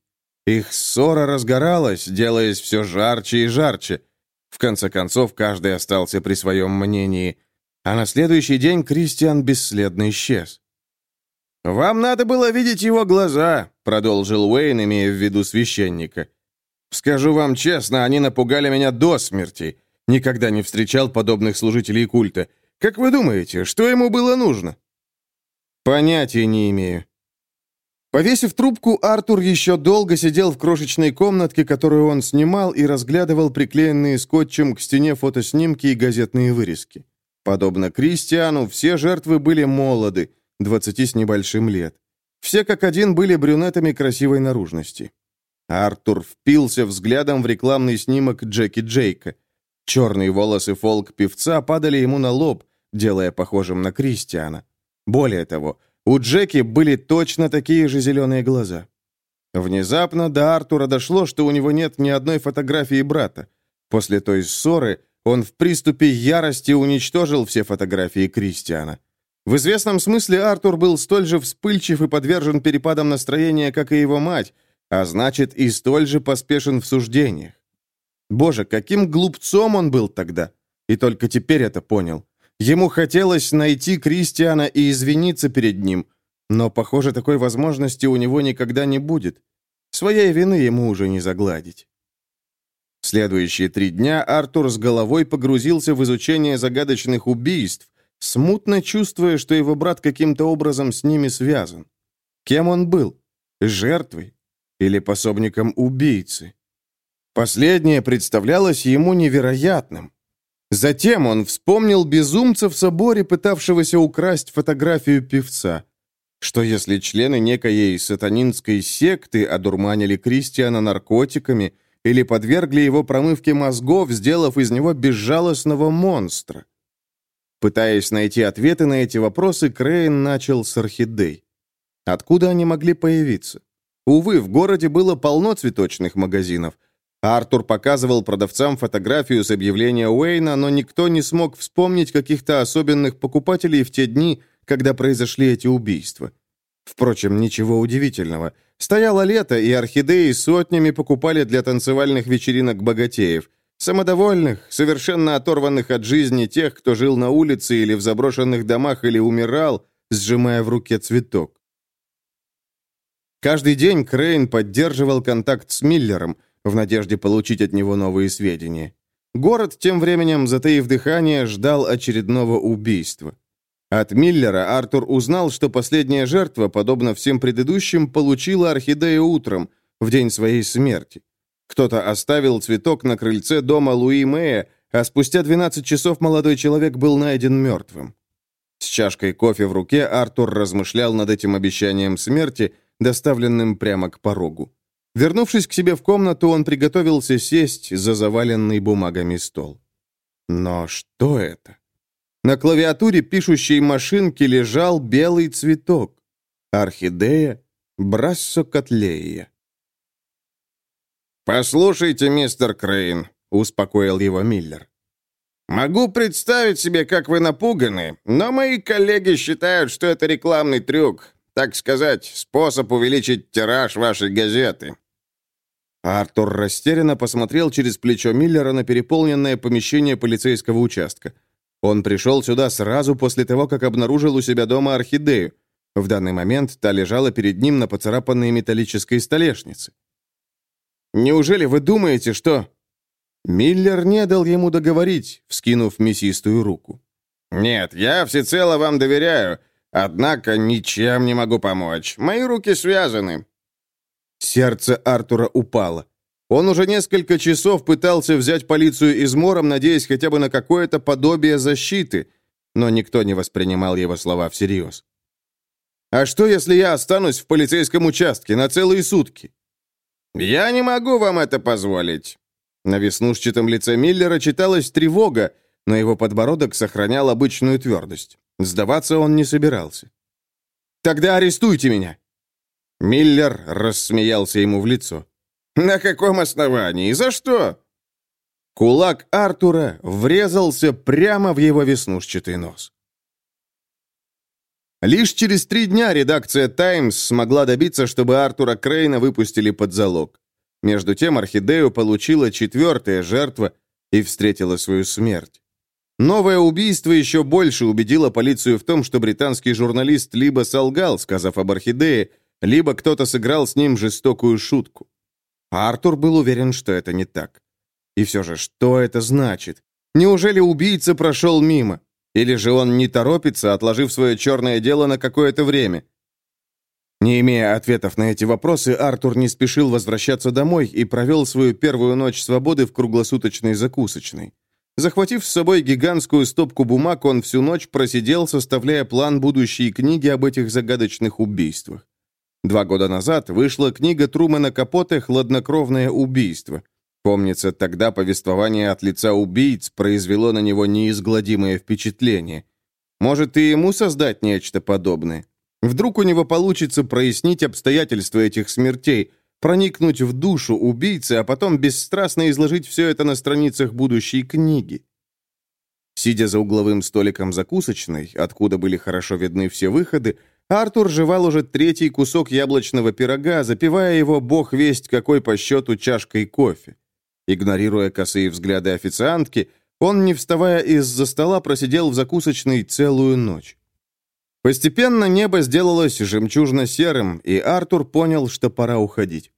Их ссора разгоралась, делаясь все жарче и жарче. В конце концов, каждый остался при своем мнении, а на следующий день Кристиан бесследно исчез. «Вам надо было видеть его глаза», — продолжил Уэйн, имея в виду священника. «Скажу вам честно, они напугали меня до смерти. Никогда не встречал подобных служителей культа. Как вы думаете, что ему было нужно?» «Понятия не имею», Повесив трубку, Артур еще долго сидел в крошечной комнатке, которую он снимал, и разглядывал приклеенные скотчем к стене фотоснимки и газетные вырезки. Подобно Кристиану, все жертвы были молоды, двадцати с небольшим лет. Все как один были брюнетами красивой наружности. Артур впился взглядом в рекламный снимок Джеки Джейка. Черные волосы фолк-певца падали ему на лоб, делая похожим на Кристиана. Более того, у Джеки были точно такие же зеленые глаза. Внезапно до Артура дошло, что у него нет ни одной фотографии брата. После той ссоры он в приступе ярости уничтожил все фотографии Кристиана. В известном смысле Артур был столь же вспыльчив и подвержен перепадам настроения, как и его мать, а значит, и столь же поспешен в суждениях. Боже, каким глупцом он был тогда! И только теперь это понял. Ему хотелось найти Кристиана и извиниться перед ним, но, похоже, такой возможности у него никогда не будет. Своей вины ему уже не загладить. следующие три дня Артур с головой погрузился в изучение загадочных убийств, смутно чувствуя, что его брат каким-то образом с ними связан. Кем он был? Жертвой? Или пособником убийцы? Последнее представлялось ему невероятным. Затем он вспомнил безумца в соборе, пытавшегося украсть фотографию певца. Что если члены некоей сатанинской секты одурманили Кристиана наркотиками или подвергли его промывке мозгов, сделав из него безжалостного монстра? Пытаясь найти ответы на эти вопросы, Крейн начал с орхидей. Откуда они могли появиться? Увы, в городе было полно цветочных магазинов, Артур показывал продавцам фотографию с объявления Уэйна, но никто не смог вспомнить каких-то особенных покупателей в те дни, когда произошли эти убийства. Впрочем, ничего удивительного. Стояло лето, и орхидеи сотнями покупали для танцевальных вечеринок богатеев. Самодовольных, совершенно оторванных от жизни тех, кто жил на улице или в заброшенных домах или умирал, сжимая в руке цветок. Каждый день Крейн поддерживал контакт с Миллером – в надежде получить от него новые сведения. Город, тем временем, затаив дыхание, ждал очередного убийства. От Миллера Артур узнал, что последняя жертва, подобно всем предыдущим, получила орхидею утром, в день своей смерти. Кто-то оставил цветок на крыльце дома Луи Мэя, а спустя 12 часов молодой человек был найден мертвым. С чашкой кофе в руке Артур размышлял над этим обещанием смерти, доставленным прямо к порогу. Вернувшись к себе в комнату, он приготовился сесть за заваленный бумагами стол. Но что это? На клавиатуре пишущей машинки лежал белый цветок. Орхидея брассокотлея. «Послушайте, мистер Крейн», — успокоил его Миллер. «Могу представить себе, как вы напуганы, но мои коллеги считают, что это рекламный трюк, так сказать, способ увеличить тираж вашей газеты». Артур растерянно посмотрел через плечо Миллера на переполненное помещение полицейского участка. Он пришел сюда сразу после того, как обнаружил у себя дома орхидею. В данный момент та лежала перед ним на поцарапанной металлической столешнице. «Неужели вы думаете, что...» Миллер не дал ему договорить, вскинув мясистую руку. «Нет, я всецело вам доверяю, однако ничем не могу помочь. Мои руки связаны». Сердце Артура упало. Он уже несколько часов пытался взять полицию измором, надеясь хотя бы на какое-то подобие защиты, но никто не воспринимал его слова всерьез. «А что, если я останусь в полицейском участке на целые сутки?» «Я не могу вам это позволить». На веснушчатом лице Миллера читалась тревога, но его подбородок сохранял обычную твердость. Сдаваться он не собирался. «Тогда арестуйте меня!» Миллер рассмеялся ему в лицо. «На каком основании? За что?» Кулак Артура врезался прямо в его веснушчатый нос. Лишь через три дня редакция «Таймс» смогла добиться, чтобы Артура Крейна выпустили под залог. Между тем Орхидею получила четвертая жертва и встретила свою смерть. Новое убийство еще больше убедило полицию в том, что британский журналист либо солгал, сказав об Орхидее, либо кто-то сыграл с ним жестокую шутку. А Артур был уверен, что это не так. И все же, что это значит? Неужели убийца прошел мимо? Или же он не торопится, отложив свое черное дело на какое-то время? Не имея ответов на эти вопросы, Артур не спешил возвращаться домой и провел свою первую ночь свободы в круглосуточной закусочной. Захватив с собой гигантскую стопку бумаг, он всю ночь просидел, составляя план будущей книги об этих загадочных убийствах. Два года назад вышла книга Трумана Капоте «Хладнокровное убийство». Помнится, тогда повествование от лица убийц произвело на него неизгладимое впечатление. Может, и ему создать нечто подобное? Вдруг у него получится прояснить обстоятельства этих смертей, проникнуть в душу убийцы, а потом бесстрастно изложить все это на страницах будущей книги. Сидя за угловым столиком закусочной, откуда были хорошо видны все выходы, Артур жевал уже третий кусок яблочного пирога, запивая его бог весть какой по счету чашкой кофе. Игнорируя косые взгляды официантки, он, не вставая из-за стола, просидел в закусочной целую ночь. Постепенно небо сделалось жемчужно-серым, и Артур понял, что пора уходить.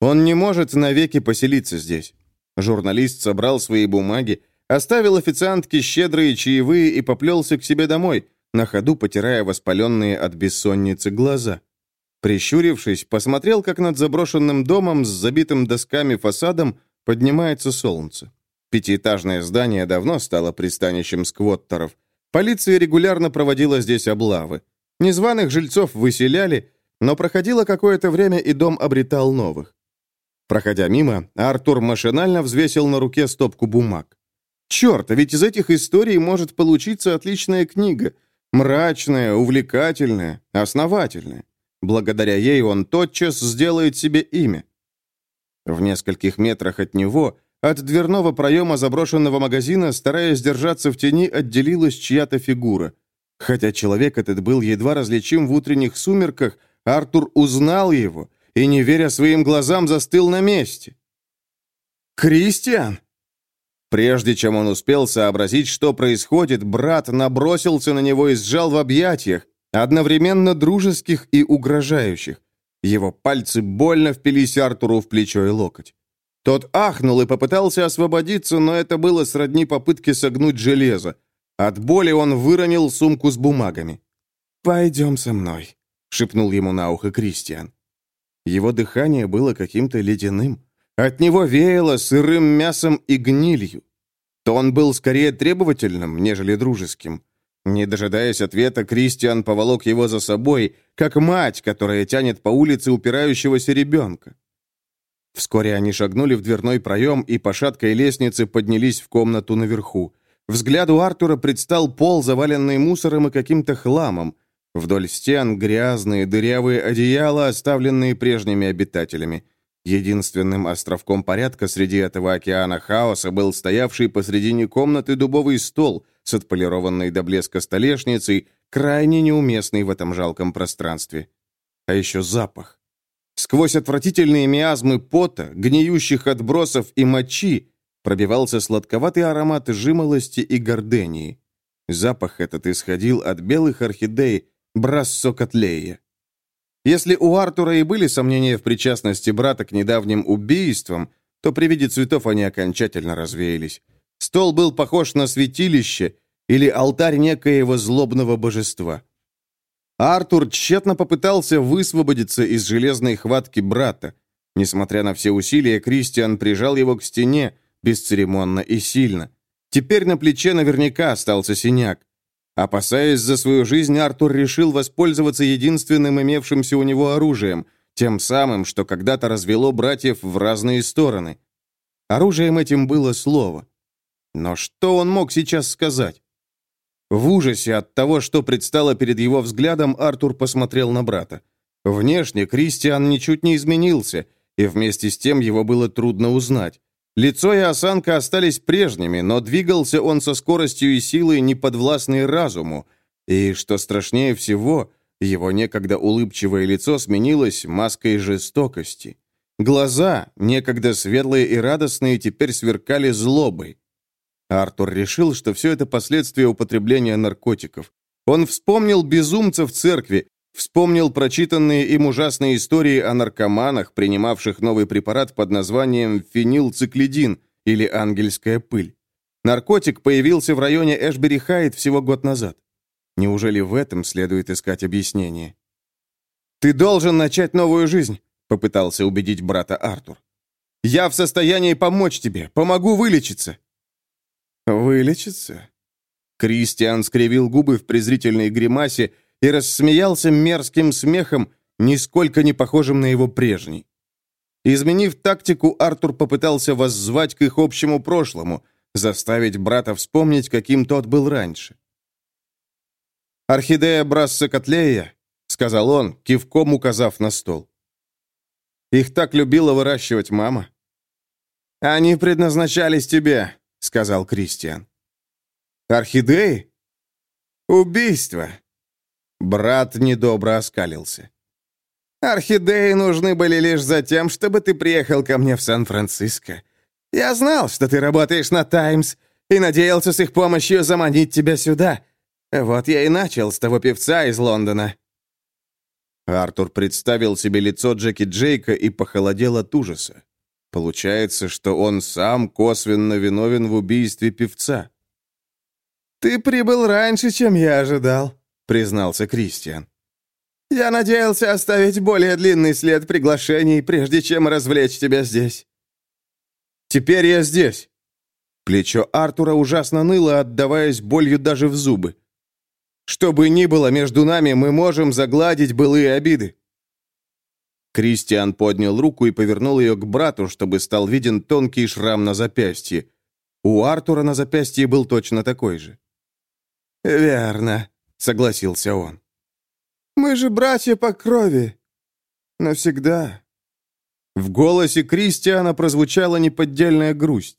Он не может навеки поселиться здесь. Журналист собрал свои бумаги, оставил официантке щедрые чаевые и поплелся к себе домой – на ходу потирая воспаленные от бессонницы глаза. Прищурившись, посмотрел, как над заброшенным домом с забитым досками фасадом поднимается солнце. Пятиэтажное здание давно стало пристанищем сквоттеров. Полиция регулярно проводила здесь облавы. Незваных жильцов выселяли, но проходило какое-то время, и дом обретал новых. Проходя мимо, Артур машинально взвесил на руке стопку бумаг. «Черт, а ведь из этих историй может получиться отличная книга», Мрачная, увлекательная, основательная. Благодаря ей он тотчас сделает себе имя. В нескольких метрах от него, от дверного проема заброшенного магазина, стараясь держаться в тени, отделилась чья-то фигура. Хотя человек этот был едва различим в утренних сумерках, Артур узнал его и, не веря своим глазам, застыл на месте. «Кристиан!» Прежде чем он успел сообразить, что происходит, брат набросился на него и сжал в объятиях, одновременно дружеских и угрожающих. Его пальцы больно впились Артуру в плечо и локоть. Тот ахнул и попытался освободиться, но это было сродни попытке согнуть железо. От боли он выронил сумку с бумагами. «Пойдем со мной», — шепнул ему на ухо Кристиан. Его дыхание было каким-то ледяным. От него веяло сырым мясом и гнилью. То он был скорее требовательным, нежели дружеским. Не дожидаясь ответа, Кристиан поволок его за собой, как мать, которая тянет по улице упирающегося ребенка. Вскоре они шагнули в дверной проем и по шаткой лестнице поднялись в комнату наверху. Взгляду Артура предстал пол, заваленный мусором и каким-то хламом. Вдоль стен грязные дырявые одеяла, оставленные прежними обитателями. Единственным островком порядка среди этого океана хаоса был стоявший посредине комнаты дубовый стол с отполированной до блеска столешницей, крайне неуместный в этом жалком пространстве. А еще запах. Сквозь отвратительные миазмы пота, гниющих отбросов и мочи пробивался сладковатый аромат жимолости и гордении. Запах этот исходил от белых орхидей Брассокотлея. Если у Артура и были сомнения в причастности брата к недавним убийствам, то при виде цветов они окончательно развеялись. Стол был похож на святилище или алтарь некоего злобного божества. Артур тщетно попытался высвободиться из железной хватки брата. Несмотря на все усилия, Кристиан прижал его к стене, бесцеремонно и сильно. Теперь на плече наверняка остался синяк. Опасаясь за свою жизнь, Артур решил воспользоваться единственным имевшимся у него оружием, тем самым, что когда-то развело братьев в разные стороны. Оружием этим было слово. Но что он мог сейчас сказать? В ужасе от того, что предстало перед его взглядом, Артур посмотрел на брата. Внешне Кристиан ничуть не изменился, и вместе с тем его было трудно узнать. Лицо и осанка остались прежними, но двигался он со скоростью и силой, неподвластной разуму. И, что страшнее всего, его некогда улыбчивое лицо сменилось маской жестокости. Глаза, некогда светлые и радостные, теперь сверкали злобой. Артур решил, что все это последствия употребления наркотиков. Он вспомнил безумца в церкви, вспомнил прочитанные им ужасные истории о наркоманах, принимавших новый препарат под названием фенилциклидин или ангельская пыль. Наркотик появился в районе Эшбери-Хайт всего год назад. Неужели в этом следует искать объяснение? «Ты должен начать новую жизнь», — попытался убедить брата Артур. «Я в состоянии помочь тебе, помогу вылечиться». «Вылечиться?» Кристиан скривил губы в презрительной гримасе и рассмеялся мерзким смехом, нисколько не похожим на его прежний. Изменив тактику, Артур попытался воззвать к их общему прошлому, заставить брата вспомнить, каким тот был раньше. «Орхидея Брассекотлея», — сказал он, кивком указав на стол. «Их так любила выращивать мама». «Они предназначались тебе», — сказал Кристиан. «Орхидеи?» «Убийство!» Брат недобро оскалился. «Орхидеи нужны были лишь за тем, чтобы ты приехал ко мне в Сан-Франциско. Я знал, что ты работаешь на «Таймс», и надеялся с их помощью заманить тебя сюда. Вот я и начал с того певца из Лондона». Артур представил себе лицо Джеки Джейка и похолодел от ужаса. Получается, что он сам косвенно виновен в убийстве певца. «Ты прибыл раньше, чем я ожидал», — признался Кристиан. «Я надеялся оставить более длинный след приглашений, прежде чем развлечь тебя здесь». «Теперь я здесь». Плечо Артура ужасно ныло, отдаваясь болью даже в зубы. «Что бы ни было между нами, мы можем загладить былые обиды. Кристиан поднял руку и повернул ее к брату, чтобы стал виден тонкий шрам на запястье. У Артура на запястье был точно такой же. «Верно», — согласился он. «Мы же братья по крови. Навсегда». В голосе Кристиана прозвучала неподдельная грусть.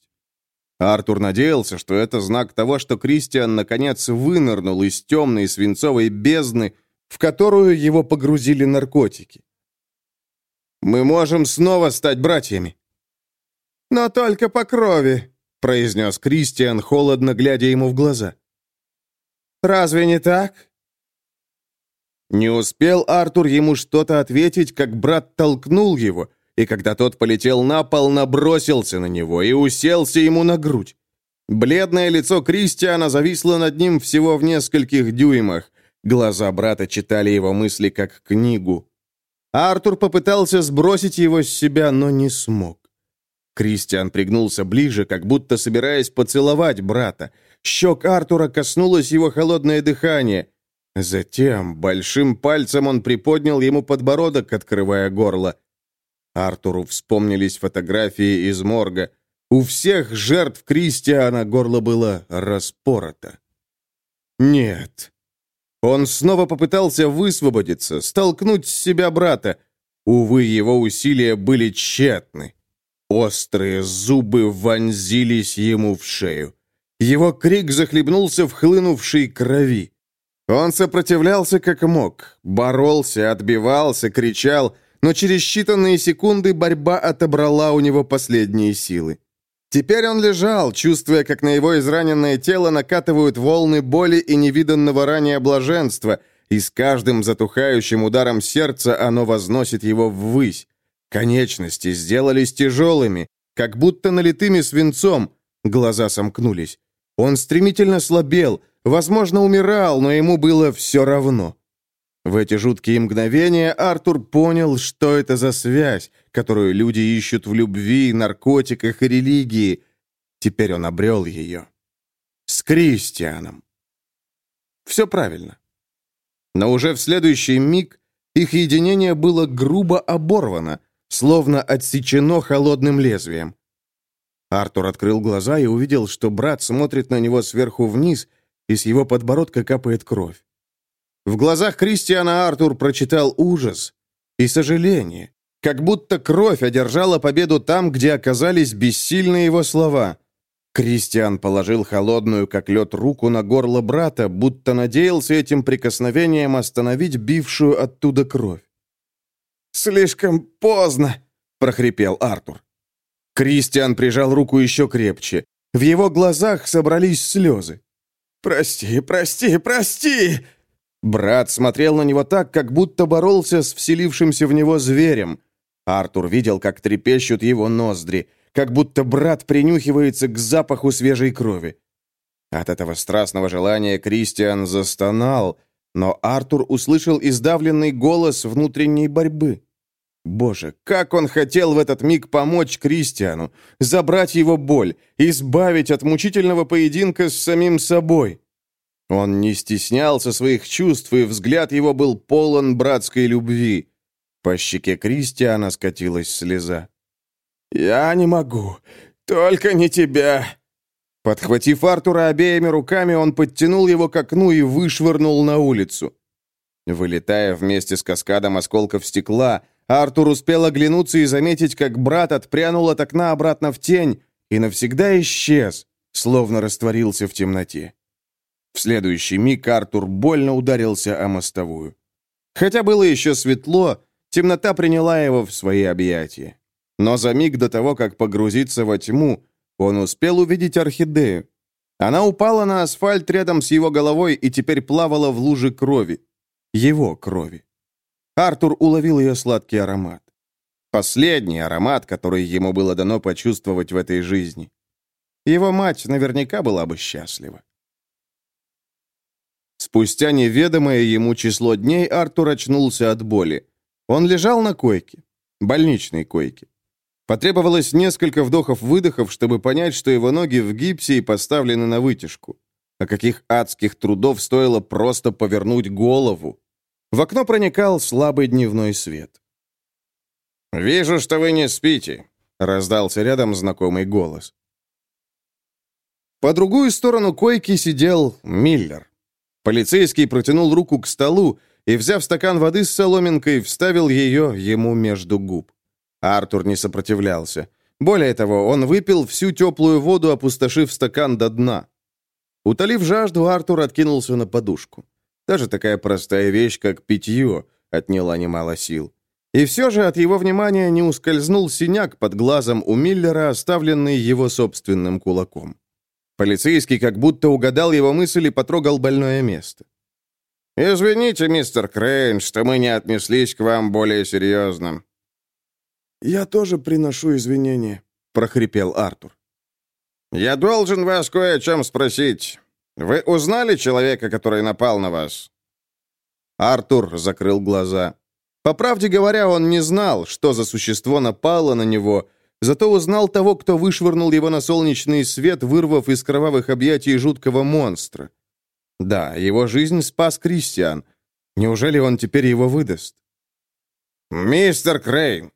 Артур надеялся, что это знак того, что Кристиан наконец вынырнул из темной свинцовой бездны, в которую его погрузили наркотики. Мы можем снова стать братьями». «Но только по крови», — произнес Кристиан, холодно глядя ему в глаза. «Разве не так?» Не успел Артур ему что-то ответить, как брат толкнул его, и когда тот полетел на пол, набросился на него и уселся ему на грудь. Бледное лицо Кристиана зависло над ним всего в нескольких дюймах. Глаза брата читали его мысли как книгу. Артур попытался сбросить его с себя, но не смог. Кристиан пригнулся ближе, как будто собираясь поцеловать брата. Щек Артура коснулось его холодное дыхание. Затем большим пальцем он приподнял ему подбородок, открывая горло. Артуру вспомнились фотографии из морга. У всех жертв Кристиана горло было распорото. Нет. Он снова попытался высвободиться, столкнуть с себя брата. Увы, его усилия были тщетны. Острые зубы вонзились ему в шею. Его крик захлебнулся в хлынувшей крови. Он сопротивлялся как мог, боролся, отбивался, кричал, но через считанные секунды борьба отобрала у него последние силы. Теперь он лежал, чувствуя, как на его израненное тело накатывают волны боли и невиданного ранее блаженства, и с каждым затухающим ударом сердца оно возносит его ввысь. Конечности сделались тяжелыми, как будто налитыми свинцом, глаза сомкнулись. Он стремительно слабел, возможно, умирал, но ему было все равно. В эти жуткие мгновения Артур понял, что это за связь, которую люди ищут в любви, наркотиках и религии. Теперь он обрел ее. С Кристианом. Все правильно. Но уже в следующий миг их единение было грубо оборвано, словно отсечено холодным лезвием. Артур открыл глаза и увидел, что брат смотрит на него сверху вниз, и с его подбородка капает кровь. В глазах Кристиана Артур прочитал ужас и сожаление, как будто кровь одержала победу там, где оказались бессильны его слова. Кристиан положил холодную, как лед, руку на горло брата, будто надеялся этим прикосновением остановить бившую оттуда кровь. «Слишком поздно!» — прохрипел Артур. Кристиан прижал руку еще крепче. В его глазах собрались слезы. «Прости, прости, прости!» Брат смотрел на него так, как будто боролся с вселившимся в него зверем. Артур видел, как трепещут его ноздри, как будто брат принюхивается к запаху свежей крови. От этого страстного желания Кристиан застонал, но Артур услышал издавленный голос внутренней борьбы. Боже, как он хотел в этот миг помочь Кристиану, забрать его боль, избавить от мучительного поединка с самим собой. Он не стеснялся своих чувств, и взгляд его был полон братской любви. По щеке Кристиана скатилась слеза. «Я не могу. Только не тебя!» Подхватив Артура обеими руками, он подтянул его к окну и вышвырнул на улицу. Вылетая вместе с каскадом осколков стекла, Артур успел оглянуться и заметить, как брат отпрянул от окна обратно в тень и навсегда исчез, словно растворился в темноте. В следующий миг Артур больно ударился о мостовую. Хотя было еще светло, темнота приняла его в свои объятия. Но за миг до того, как погрузиться во тьму, он успел увидеть орхидею. Она упала на асфальт рядом с его головой и теперь плавала в луже крови. Его крови. Артур уловил ее сладкий аромат. Последний аромат, который ему было дано почувствовать в этой жизни. Его мать наверняка была бы счастлива. Спустя неведомое ему число дней Артур очнулся от боли. Он лежал на койке, больничной койке. Потребовалось несколько вдохов-выдохов, чтобы понять, что его ноги в гипсе и поставлены на вытяжку. А каких адских трудов стоило просто повернуть голову. В окно проникал слабый дневной свет. «Вижу, что вы не спите», — раздался рядом знакомый голос. По другую сторону койки сидел Миллер. Полицейский протянул руку к столу и, взяв стакан воды с соломинкой, вставил ее ему между губ. Артур не сопротивлялся. Более того, он выпил всю теплую воду, опустошив стакан до дна. Утолив жажду, Артур откинулся на подушку. Даже такая простая вещь, как питье, отняла немало сил. И все же от его внимания не ускользнул синяк под глазом у Миллера, оставленный его собственным кулаком. Полицейский как будто угадал его мысль и потрогал больное место. «Извините, мистер Крейн, что мы не отнеслись к вам более серьезно». «Я тоже приношу извинения», — прохрипел Артур. «Я должен вас кое о чем спросить. Вы узнали человека, который напал на вас?» Артур закрыл глаза. По правде говоря, он не знал, что за существо напало на него, — Зато узнал того, кто вышвырнул его на солнечный свет, вырвав из кровавых объятий жуткого монстра. Да, его жизнь спас Кристиан. Неужели он теперь его выдаст? «Мистер Крейн!»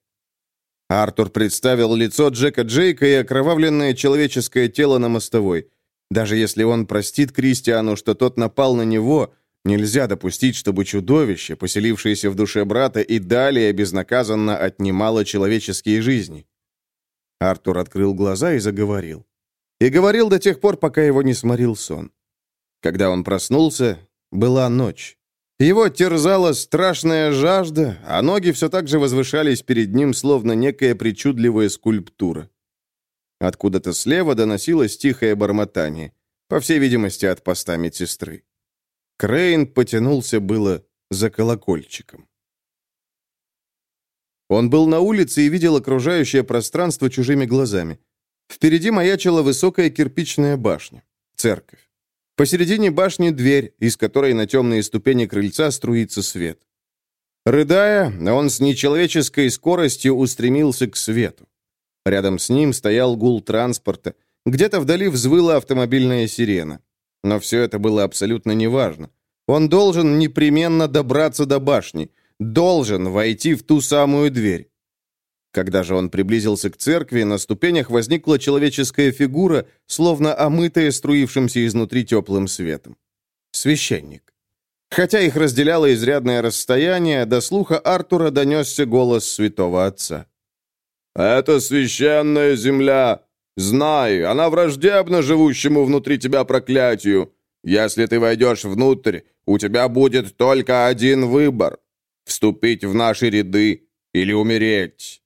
Артур представил лицо Джека Джейка и окровавленное человеческое тело на мостовой. Даже если он простит Кристиану, что тот напал на него, нельзя допустить, чтобы чудовище, поселившееся в душе брата, и далее безнаказанно отнимало человеческие жизни. Артур открыл глаза и заговорил. И говорил до тех пор, пока его не сморил сон. Когда он проснулся, была ночь. Его терзала страшная жажда, а ноги все так же возвышались перед ним, словно некая причудливая скульптура. Откуда-то слева доносилось тихое бормотание, по всей видимости, от поста медсестры. Крейн потянулся было за колокольчиком. Он был на улице и видел окружающее пространство чужими глазами. Впереди маячила высокая кирпичная башня, церковь. Посередине башни дверь, из которой на темные ступени крыльца струится свет. Рыдая, он с нечеловеческой скоростью устремился к свету. Рядом с ним стоял гул транспорта. Где-то вдали взвыла автомобильная сирена. Но все это было абсолютно неважно. Он должен непременно добраться до башни, должен войти в ту самую дверь. Когда же он приблизился к церкви, на ступенях возникла человеческая фигура, словно омытая струившимся изнутри теплым светом. Священник. Хотя их разделяло изрядное расстояние, до слуха Артура донесся голос святого отца. «Это священная земля. Знай, она враждебна живущему внутри тебя проклятию. Если ты войдешь внутрь, у тебя будет только один выбор — вступить в наши ряды или умереть».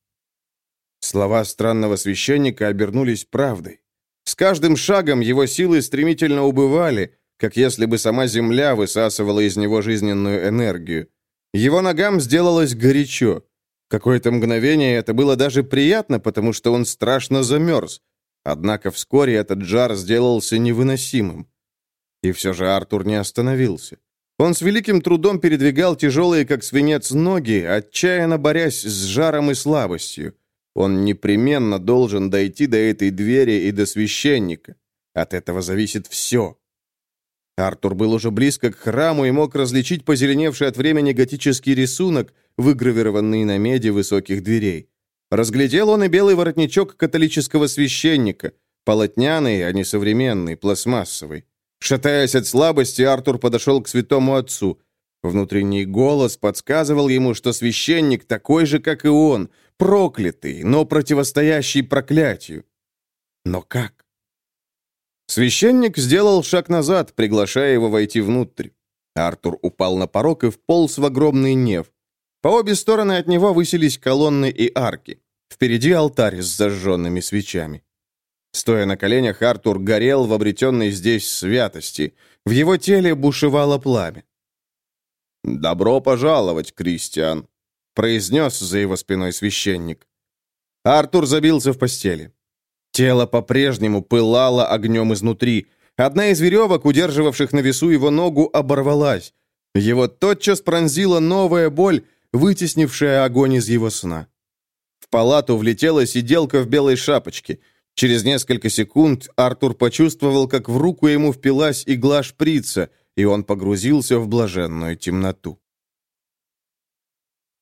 Слова странного священника обернулись правдой. С каждым шагом его силы стремительно убывали, как если бы сама земля высасывала из него жизненную энергию. Его ногам сделалось горячо. Какое-то мгновение это было даже приятно, потому что он страшно замерз. Однако вскоре этот жар сделался невыносимым. И все же Артур не остановился. Он с великим трудом передвигал тяжелые, как свинец, ноги, отчаянно борясь с жаром и слабостью. Он непременно должен дойти до этой двери и до священника. От этого зависит все. Артур был уже близко к храму и мог различить позеленевший от времени готический рисунок, выгравированный на меди высоких дверей. Разглядел он и белый воротничок католического священника, полотняный, а не современный, пластмассовый. Шатаясь от слабости, Артур подошел к святому отцу. Внутренний голос подсказывал ему, что священник такой же, как и он, проклятый, но противостоящий проклятию. Но как? Священник сделал шаг назад, приглашая его войти внутрь. Артур упал на порог и вполз в огромный нев. По обе стороны от него высились колонны и арки. Впереди алтарь с зажженными свечами. Стоя на коленях, Артур горел в обретенной здесь святости. В его теле бушевало пламя. «Добро пожаловать, Кристиан», произнес за его спиной священник. Артур забился в постели. Тело по-прежнему пылало огнем изнутри. Одна из веревок, удерживавших на весу его ногу, оборвалась. Его тотчас пронзила новая боль, вытеснившая огонь из его сна. В палату влетела сиделка в белой шапочке. Через несколько секунд Артур почувствовал, как в руку ему впилась игла шприца, и он погрузился в блаженную темноту.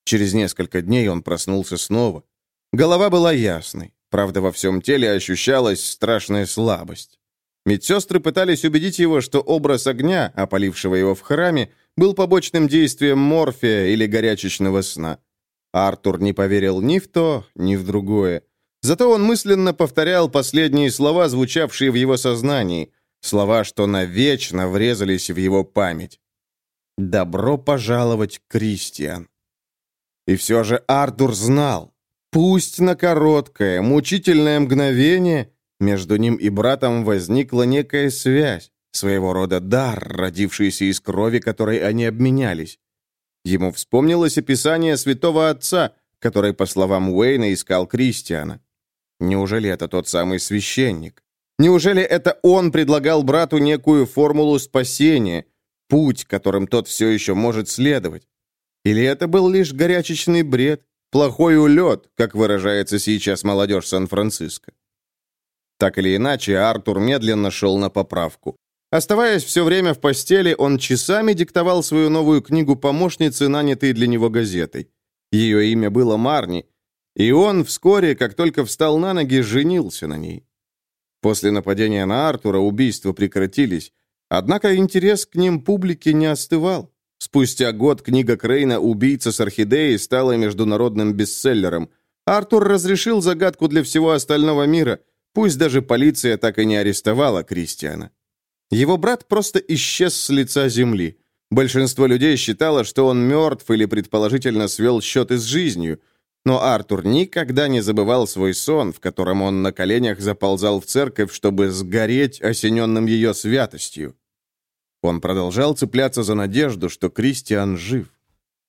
Через несколько дней он проснулся снова. Голова была ясной, правда, во всем теле ощущалась страшная слабость. Медсестры пытались убедить его, что образ огня, опалившего его в храме, был побочным действием морфия или горячечного сна. Артур не поверил ни в то, ни в другое. Зато он мысленно повторял последние слова, звучавшие в его сознании, слова, что навечно врезались в его память. «Добро пожаловать, Кристиан!» И все же Артур знал, пусть на короткое, мучительное мгновение между ним и братом возникла некая связь, своего рода дар, родившийся из крови, которой они обменялись. Ему вспомнилось описание святого отца, который, по словам Уэйна, искал Кристиана. Неужели это тот самый священник? Неужели это он предлагал брату некую формулу спасения, путь, которым тот все еще может следовать? Или это был лишь горячечный бред, плохой улет, как выражается сейчас молодежь Сан-Франциско? Так или иначе, Артур медленно шел на поправку. Оставаясь все время в постели, он часами диктовал свою новую книгу помощнице, нанятой для него газетой. Ее имя было Марни, И он вскоре, как только встал на ноги, женился на ней. После нападения на Артура убийства прекратились, однако интерес к ним публики не остывал. Спустя год книга Крейна «Убийца с орхидеей» стала международным бестселлером. Артур разрешил загадку для всего остального мира, пусть даже полиция так и не арестовала Кристиана. Его брат просто исчез с лица земли. Большинство людей считало, что он мертв или предположительно свел счеты с жизнью. Но Артур никогда не забывал свой сон, в котором он на коленях заползал в церковь, чтобы сгореть осененным ее святостью. Он продолжал цепляться за надежду, что Кристиан жив.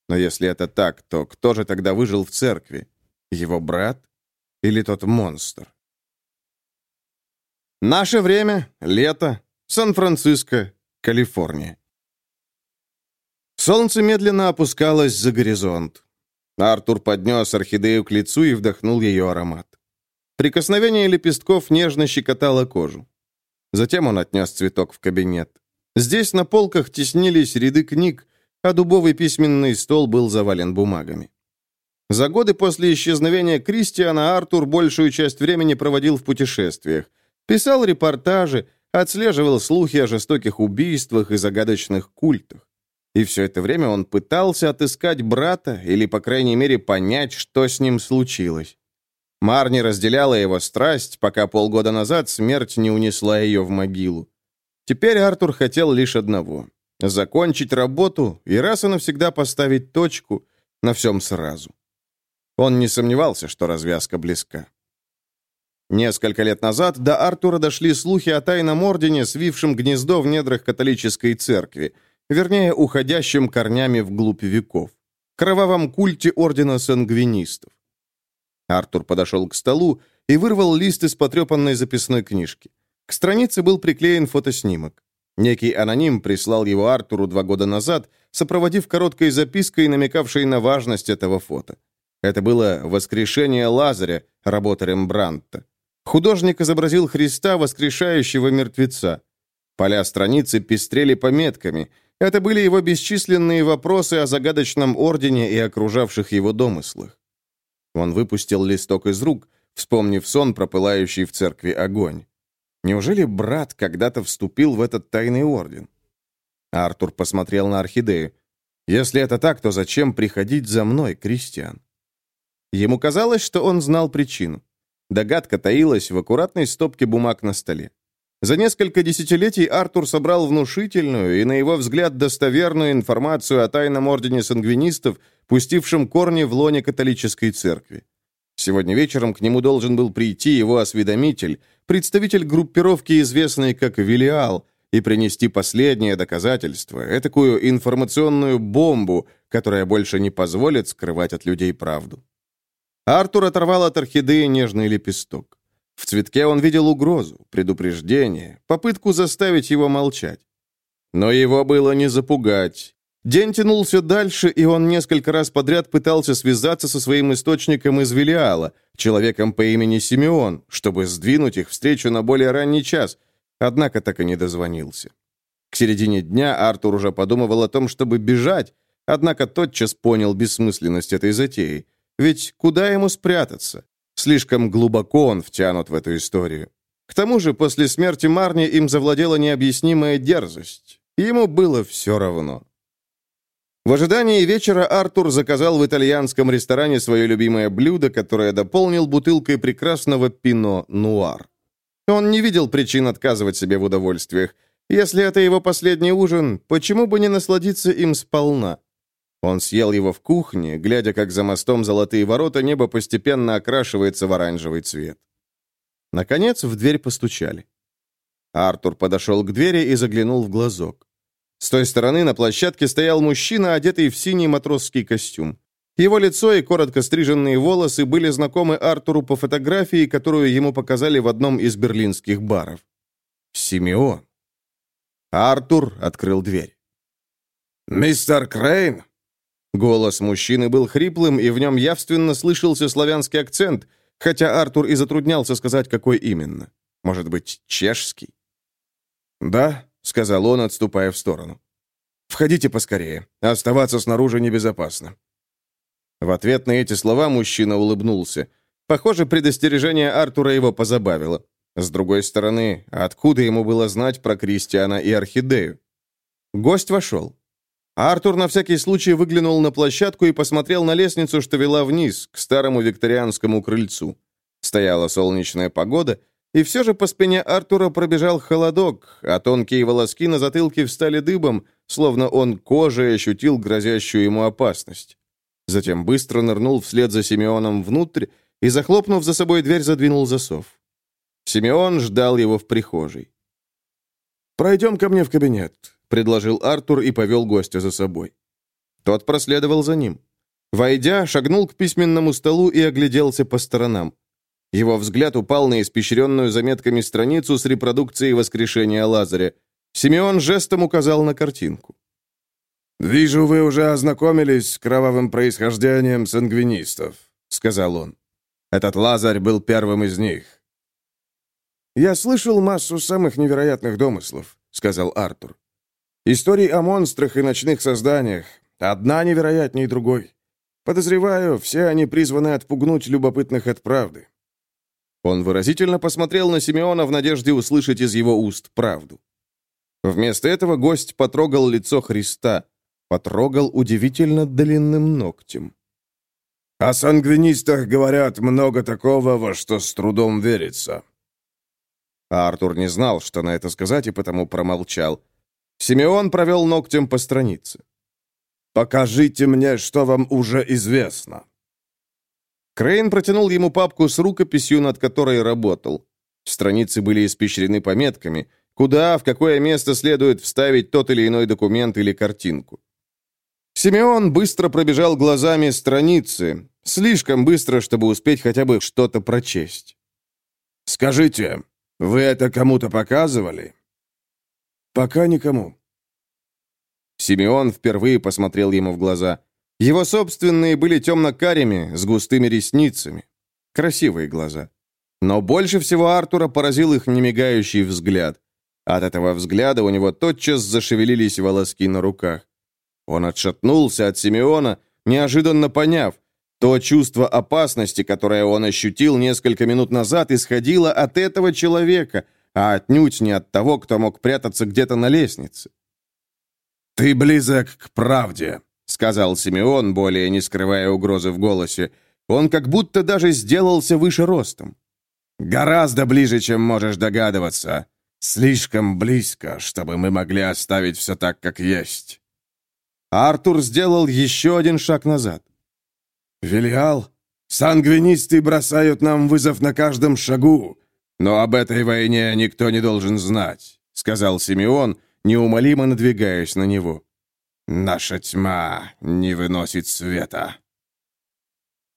Но если это так, то кто же тогда выжил в церкви? Его брат или тот монстр? Наше время, лето, Сан-Франциско, Калифорния. Солнце медленно опускалось за горизонт. Артур поднес орхидею к лицу и вдохнул ее аромат. Прикосновение лепестков нежно щекотало кожу. Затем он отнес цветок в кабинет. Здесь на полках теснились ряды книг, а дубовый письменный стол был завален бумагами. За годы после исчезновения Кристиана Артур большую часть времени проводил в путешествиях. Писал репортажи, отслеживал слухи о жестоких убийствах и загадочных культах. И все это время он пытался отыскать брата или, по крайней мере, понять, что с ним случилось. Марни разделяла его страсть, пока полгода назад смерть не унесла ее в могилу. Теперь Артур хотел лишь одного — закончить работу и раз и навсегда поставить точку на всем сразу. Он не сомневался, что развязка близка. Несколько лет назад до Артура дошли слухи о тайном ордене, свившем гнездо в недрах католической церкви, вернее, уходящем корнями вглубь веков, кровавом культе ордена сангвинистов. Артур подошел к столу и вырвал лист из потрепанной записной книжки. К странице был приклеен фотоснимок. Некий аноним прислал его Артуру два года назад, сопроводив короткой запиской, намекавшей на важность этого фото. Это было «Воскрешение Лазаря» работы Рембрандта. Художник изобразил Христа, воскрешающего мертвеца. Поля страницы пестрели пометками. Это были его бесчисленные вопросы о загадочном ордене и окружавших его домыслах. Он выпустил листок из рук, вспомнив сон, пропылающий в церкви огонь. Неужели брат когда-то вступил в этот тайный орден? Артур посмотрел на орхидею. Если это так, то зачем приходить за мной, Кристиан? Ему казалось, что он знал причину. Догадка таилась в аккуратной стопке бумаг на столе. За несколько десятилетий Артур собрал внушительную и, на его взгляд, достоверную информацию о тайном ордене сангвинистов, пустившем корни в лоне католической церкви. Сегодня вечером к нему должен был прийти его осведомитель, представитель группировки, известной как «Велиал», и принести последнее доказательство, этакую информационную бомбу, которая больше не позволит скрывать от людей правду. Артур оторвал от орхидеи нежный лепесток. В цветке он видел угрозу, предупреждение, попытку заставить его молчать. Но его было не запугать. День тянулся дальше, и он несколько раз подряд пытался связаться со своим источником из Велиала, человеком по имени Симеон, чтобы сдвинуть их встречу на более ранний час, однако так и не дозвонился. К середине дня Артур уже подумывал о том, чтобы бежать, однако тотчас понял бессмысленность этой затеи – ведь куда ему спрятаться? Слишком глубоко он втянут в эту историю. К тому же, после смерти Марни им завладела необъяснимая дерзость. Ему было все равно. В ожидании вечера Артур заказал в итальянском ресторане свое любимое блюдо, которое дополнил бутылкой прекрасного пино-нуар. Он не видел причин отказывать себе в удовольствиях. Если это его последний ужин, почему бы не насладиться им сполна? Он съел его в кухне, глядя, как за мостом золотые ворота небо постепенно окрашивается в оранжевый цвет. Наконец в дверь постучали. Артур подошел к двери и заглянул в глазок. С той стороны на площадке стоял мужчина, одетый в синий матросский костюм. Его лицо и коротко стриженные волосы были знакомы Артуру по фотографии, которую ему показали в одном из берлинских баров. Симеон. Артур открыл дверь. «Мистер Крейн?» Голос мужчины был хриплым, и в нем явственно слышался славянский акцент, хотя Артур и затруднялся сказать, какой именно. Может быть, чешский? «Да», — сказал он, отступая в сторону. «Входите поскорее. Оставаться снаружи небезопасно». В ответ на эти слова мужчина улыбнулся. Похоже, предостережение Артура его позабавило. С другой стороны, откуда ему было знать про Кристиана и Орхидею? Гость вошел. Артур на всякий случай выглянул на площадку и посмотрел на лестницу, что вела вниз, к старому викторианскому крыльцу. Стояла солнечная погода, и все же по спине Артура пробежал холодок, а тонкие волоски на затылке встали дыбом, словно он кожей ощутил грозящую ему опасность. Затем быстро нырнул вслед за Симеоном внутрь и, захлопнув за собой дверь, задвинул засов. Симеон ждал его в прихожей. «Пройдем ко мне в кабинет», — предложил Артур и повел гостя за собой. Тот проследовал за ним. Войдя, шагнул к письменному столу и огляделся по сторонам. Его взгляд упал на испещренную заметками страницу с репродукцией воскрешения Лазаря. Симеон жестом указал на картинку. «Вижу, вы уже ознакомились с кровавым происхождением сангвинистов», — сказал он. «Этот Лазарь был первым из них». «Я слышал массу самых невероятных домыслов», — сказал Артур. Истории о монстрах и ночных созданиях. Одна невероятнее другой. Подозреваю, все они призваны отпугнуть любопытных от правды». Он выразительно посмотрел на Симеона в надежде услышать из его уст правду. Вместо этого гость потрогал лицо Христа, потрогал удивительно длинным ногтем. «О сангвинистах говорят много такого, во что с трудом верится». А Артур не знал, что на это сказать, и потому промолчал. Симеон провел ногтем по странице. «Покажите мне, что вам уже известно». Крейн протянул ему папку с рукописью, над которой работал. Страницы были испещрены пометками, куда, в какое место следует вставить тот или иной документ или картинку. Симеон быстро пробежал глазами страницы, слишком быстро, чтобы успеть хотя бы что-то прочесть. «Скажите, вы это кому-то показывали?» «Пока никому». Симеон впервые посмотрел ему в глаза. Его собственные были темно-карими, с густыми ресницами. Красивые глаза. Но больше всего Артура поразил их немигающий взгляд. От этого взгляда у него тотчас зашевелились волоски на руках. Он отшатнулся от Симеона, неожиданно поняв, то чувство опасности, которое он ощутил несколько минут назад, исходило от этого человека — а отнюдь не от того, кто мог прятаться где-то на лестнице. «Ты близок к правде», — сказал Симеон, более не скрывая угрозы в голосе. Он как будто даже сделался выше ростом. «Гораздо ближе, чем можешь догадываться. Слишком близко, чтобы мы могли оставить все так, как есть». Артур сделал еще один шаг назад. «Велиал, сангвинисты бросают нам вызов на каждом шагу. «Но об этой войне никто не должен знать», — сказал Симеон, неумолимо надвигаясь на него. «Наша тьма не выносит света».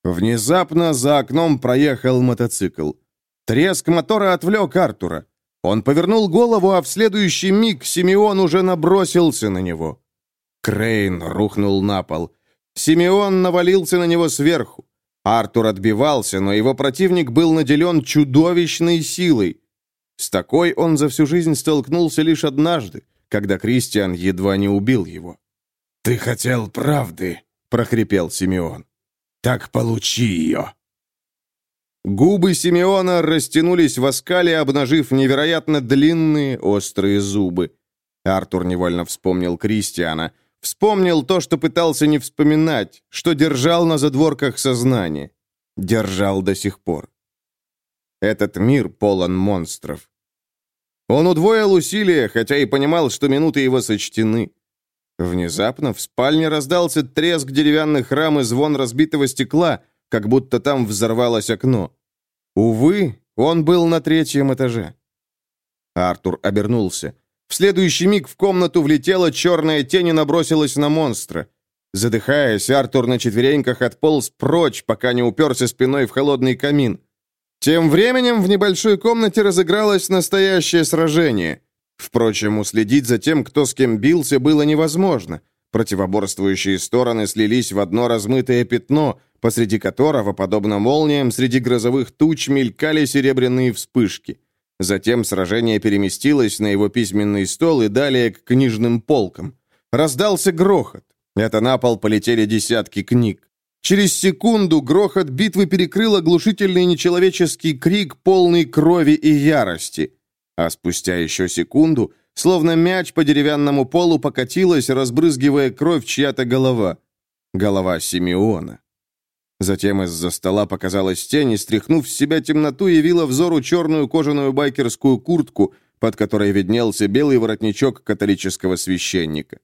Внезапно за окном проехал мотоцикл. Треск мотора отвлек Артура. Он повернул голову, а в следующий миг Симеон уже набросился на него. Крейн рухнул на пол. Симеон навалился на него сверху. Артур отбивался, но его противник был наделен чудовищной силой. С такой он за всю жизнь столкнулся лишь однажды, когда Кристиан едва не убил его. «Ты хотел правды», — прохрипел Симеон. «Так получи ее». Губы Симеона растянулись в оскале, обнажив невероятно длинные острые зубы. Артур невольно вспомнил Кристиана, Вспомнил то, что пытался не вспоминать, что держал на задворках сознания. Держал до сих пор. Этот мир полон монстров. Он удвоил усилия, хотя и понимал, что минуты его сочтены. Внезапно в спальне раздался треск деревянных рам и звон разбитого стекла, как будто там взорвалось окно. Увы, он был на третьем этаже. Артур обернулся. В следующий миг в комнату влетела черная тень и набросилась на монстра. Задыхаясь, Артур на четвереньках отполз прочь, пока не уперся спиной в холодный камин. Тем временем в небольшой комнате разыгралось настоящее сражение. Впрочем, уследить за тем, кто с кем бился, было невозможно. Противоборствующие стороны слились в одно размытое пятно, посреди которого, подобно молниям, среди грозовых туч мелькали серебряные вспышки. Затем сражение переместилось на его письменный стол и далее к книжным полкам. Раздался грохот. Это на пол полетели десятки книг. Через секунду грохот битвы перекрыл оглушительный нечеловеческий крик, полный крови и ярости. А спустя еще секунду, словно мяч по деревянному полу покатилась, разбрызгивая кровь чья-то голова. Голова Симеона. Затем из-за стола показалась тень и, стряхнув с себя темноту, явила взору черную кожаную байкерскую куртку, под которой виднелся белый воротничок католического священника.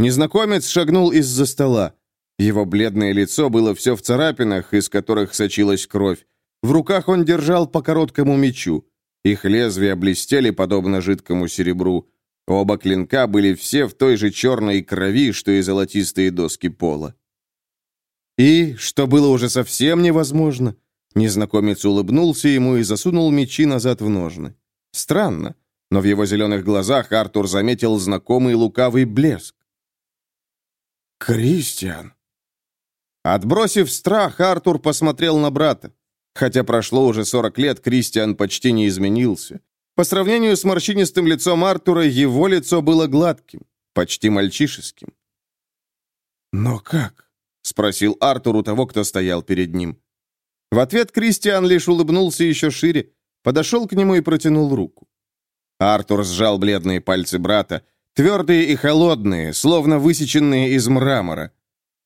Незнакомец шагнул из-за стола. Его бледное лицо было все в царапинах, из которых сочилась кровь. В руках он держал по короткому мечу. Их лезвия блестели, подобно жидкому серебру. Оба клинка были все в той же черной крови, что и золотистые доски пола. И, что было уже совсем невозможно, незнакомец улыбнулся ему и засунул мечи назад в ножны. Странно, но в его зеленых глазах Артур заметил знакомый лукавый блеск. «Кристиан!» Отбросив страх, Артур посмотрел на брата. Хотя прошло уже 40 лет, Кристиан почти не изменился. По сравнению с морщинистым лицом Артура, его лицо было гладким, почти мальчишеским. «Но как?» — спросил Артур у того, кто стоял перед ним. В ответ Кристиан лишь улыбнулся еще шире, подошел к нему и протянул руку. Артур сжал бледные пальцы брата, твердые и холодные, словно высеченные из мрамора.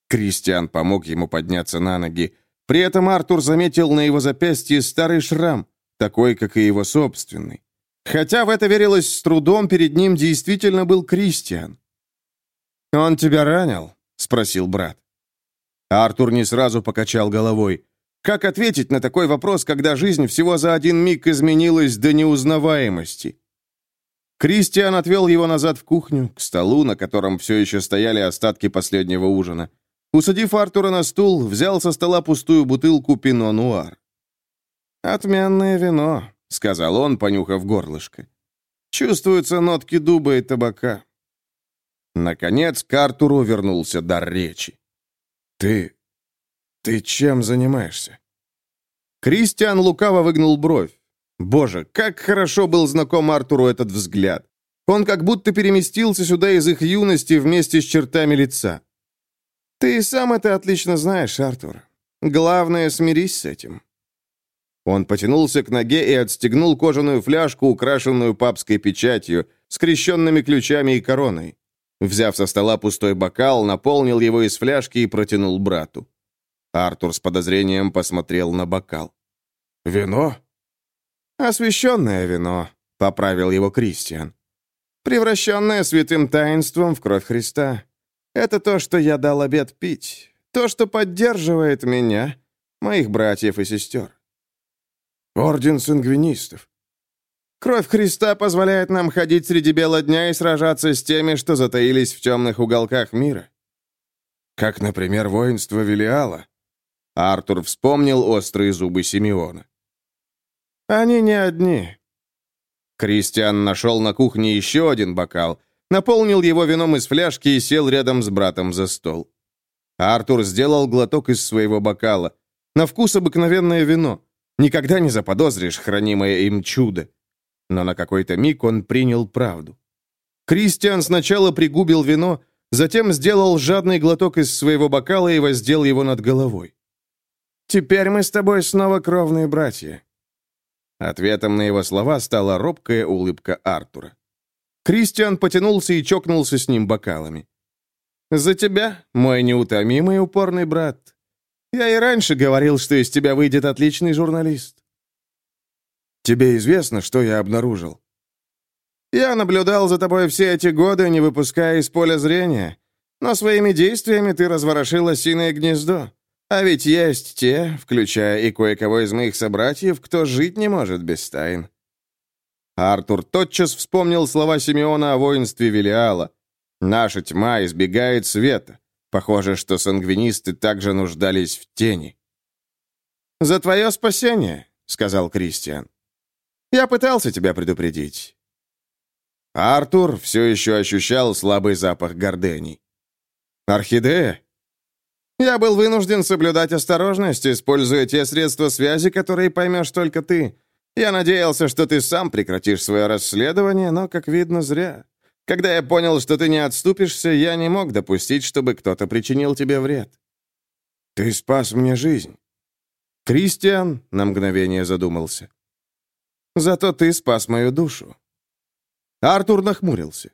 Кристиан помог ему подняться на ноги. При этом Артур заметил на его запястье старый шрам, такой, как и его собственный. Хотя в это верилось с трудом, перед ним действительно был Кристиан. «Он тебя ранил?» — спросил брат. Артур не сразу покачал головой. Как ответить на такой вопрос, когда жизнь всего за один миг изменилась до неузнаваемости? Кристиан отвел его назад в кухню, к столу, на котором все еще стояли остатки последнего ужина. Усадив Артура на стул, взял со стола пустую бутылку пино-нуар. «Отменное вино», — сказал он, понюхав горлышко. «Чувствуются нотки дуба и табака». Наконец к Артуру вернулся дар речи. «Ты... ты чем занимаешься?» Кристиан лукаво выгнул бровь. Боже, как хорошо был знаком Артуру этот взгляд. Он как будто переместился сюда из их юности вместе с чертами лица. «Ты сам это отлично знаешь, Артур. Главное, смирись с этим». Он потянулся к ноге и отстегнул кожаную фляжку, украшенную папской печатью, скрещенными ключами и короной. Взяв со стола пустой бокал, наполнил его из фляжки и протянул брату. Артур с подозрением посмотрел на бокал. «Вино?» «Освященное вино», — поправил его Кристиан. «Превращенное святым таинством в кровь Христа. Это то, что я дал обед пить. То, что поддерживает меня, моих братьев и сестер. Орден сангвинистов. Кровь Христа позволяет нам ходить среди бела дня и сражаться с теми, что затаились в темных уголках мира. Как, например, воинство Велиала. Артур вспомнил острые зубы Симеона. Они не одни. Кристиан нашел на кухне еще один бокал — наполнил его вином из фляжки и сел рядом с братом за стол. Артур сделал глоток из своего бокала. На вкус обыкновенное вино. Никогда не заподозришь хранимое им чудо. Но на какой-то миг он принял правду. Кристиан сначала пригубил вино, затем сделал жадный глоток из своего бокала и воздел его над головой. «Теперь мы с тобой снова кровные братья». Ответом на его слова стала робкая улыбка Артура. Кристиан потянулся и чокнулся с ним бокалами. «За тебя, мой неутомимый упорный брат. Я и раньше говорил, что из тебя выйдет отличный журналист». «Тебе известно, что я обнаружил?» «Я наблюдал за тобой все эти годы, не выпуская из поля зрения. Но своими действиями ты разворошил осиное гнездо. А ведь есть те, включая и кое-кого из моих собратьев, кто жить не может без тайн. Артур тотчас вспомнил слова Симеона о воинстве Велиала. «Наша тьма избегает света. Похоже, что сангвинисты также нуждались в тени». «За твое спасение», — сказал Кристиан. «Я пытался тебя предупредить». Артур все еще ощущал слабый запах гордений. «Орхидея?» «Я был вынужден соблюдать осторожность, используя те средства связи, которые поймешь только ты. Я надеялся, что ты сам прекратишь свое расследование, но, как видно, зря. Когда я понял, что ты не отступишься, я не мог допустить, чтобы кто-то причинил тебе вред». Ты спас мне жизнь». Кристиан на мгновение задумался. «Зато ты спас мою душу». Артур нахмурился.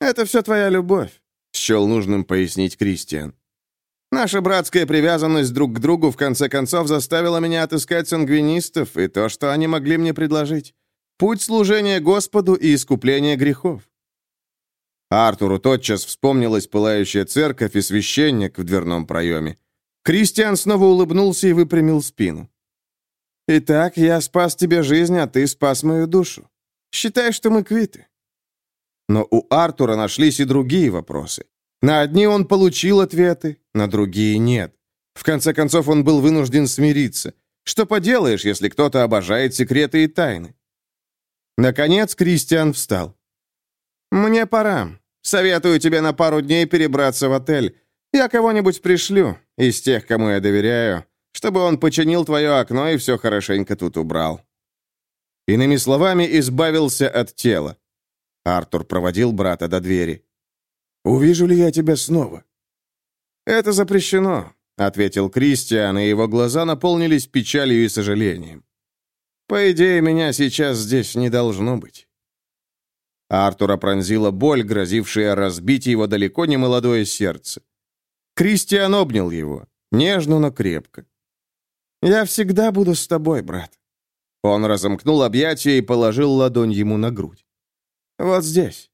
«Это все твоя любовь», — счел нужным пояснить Кристиан. «Наша братская привязанность друг к другу в конце концов заставила меня отыскать сангвинистов и то, что они могли мне предложить. Путь служения Господу и искупления грехов». Артуру тотчас вспомнилась пылающая церковь и священник в дверном проеме. Кристиан снова улыбнулся и выпрямил спину. «Итак, я спас тебе жизнь, а ты спас мою душу. Считай, что мы квиты». Но у Артура нашлись и другие вопросы. На одни он получил ответы, на другие нет. В конце концов, он был вынужден смириться. Что поделаешь, если кто-то обожает секреты и тайны? Наконец Кристиан встал. «Мне пора. Советую тебе на пару дней перебраться в отель. Я кого-нибудь пришлю, из тех, кому я доверяю, чтобы он починил твое окно и все хорошенько тут убрал». Иными словами, избавился от тела. Артур проводил брата до двери. «Увижу ли я тебя снова?» «Это запрещено», — ответил Кристиан, и его глаза наполнились печалью и сожалением. «По идее, меня сейчас здесь не должно быть». Артура пронзила боль, грозившая разбить его далеко не молодое сердце. Кристиан обнял его, нежно, но крепко. «Я всегда буду с тобой, брат». Он разомкнул объятия и положил ладонь ему на грудь. «Вот здесь».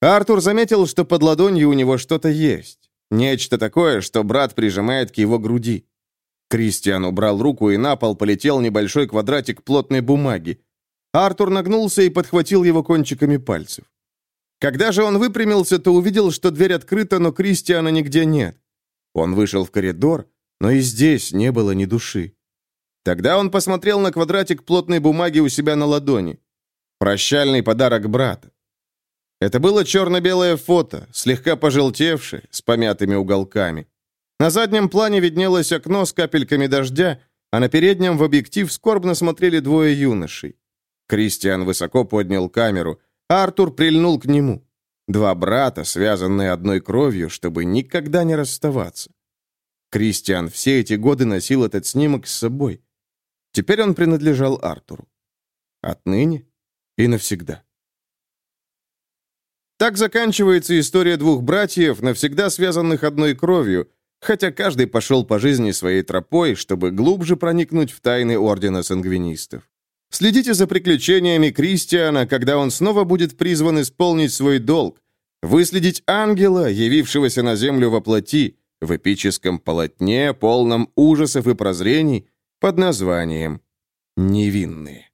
Артур заметил, что под ладонью у него что-то есть. Нечто такое, что брат прижимает к его груди. Кристиан убрал руку, и на пол полетел небольшой квадратик плотной бумаги. Артур нагнулся и подхватил его кончиками пальцев. Когда же он выпрямился, то увидел, что дверь открыта, но Кристиана нигде нет. Он вышел в коридор, но и здесь не было ни души. Тогда он посмотрел на квадратик плотной бумаги у себя на ладони. Прощальный подарок брата. Это было черно-белое фото, слегка пожелтевшее, с помятыми уголками. На заднем плане виднелось окно с капельками дождя, а на переднем в объектив скорбно смотрели двое юношей. Кристиан высоко поднял камеру, а Артур прильнул к нему. Два брата, связанные одной кровью, чтобы никогда не расставаться. Кристиан все эти годы носил этот снимок с собой. Теперь он принадлежал Артуру. Отныне и навсегда. Так заканчивается история двух братьев, навсегда связанных одной кровью, хотя каждый пошел по жизни своей тропой, чтобы глубже проникнуть в тайны Ордена Сангвинистов. Следите за приключениями Кристиана, когда он снова будет призван исполнить свой долг, выследить ангела, явившегося на землю во плоти, в эпическом полотне, полном ужасов и прозрений, под названием «Невинные».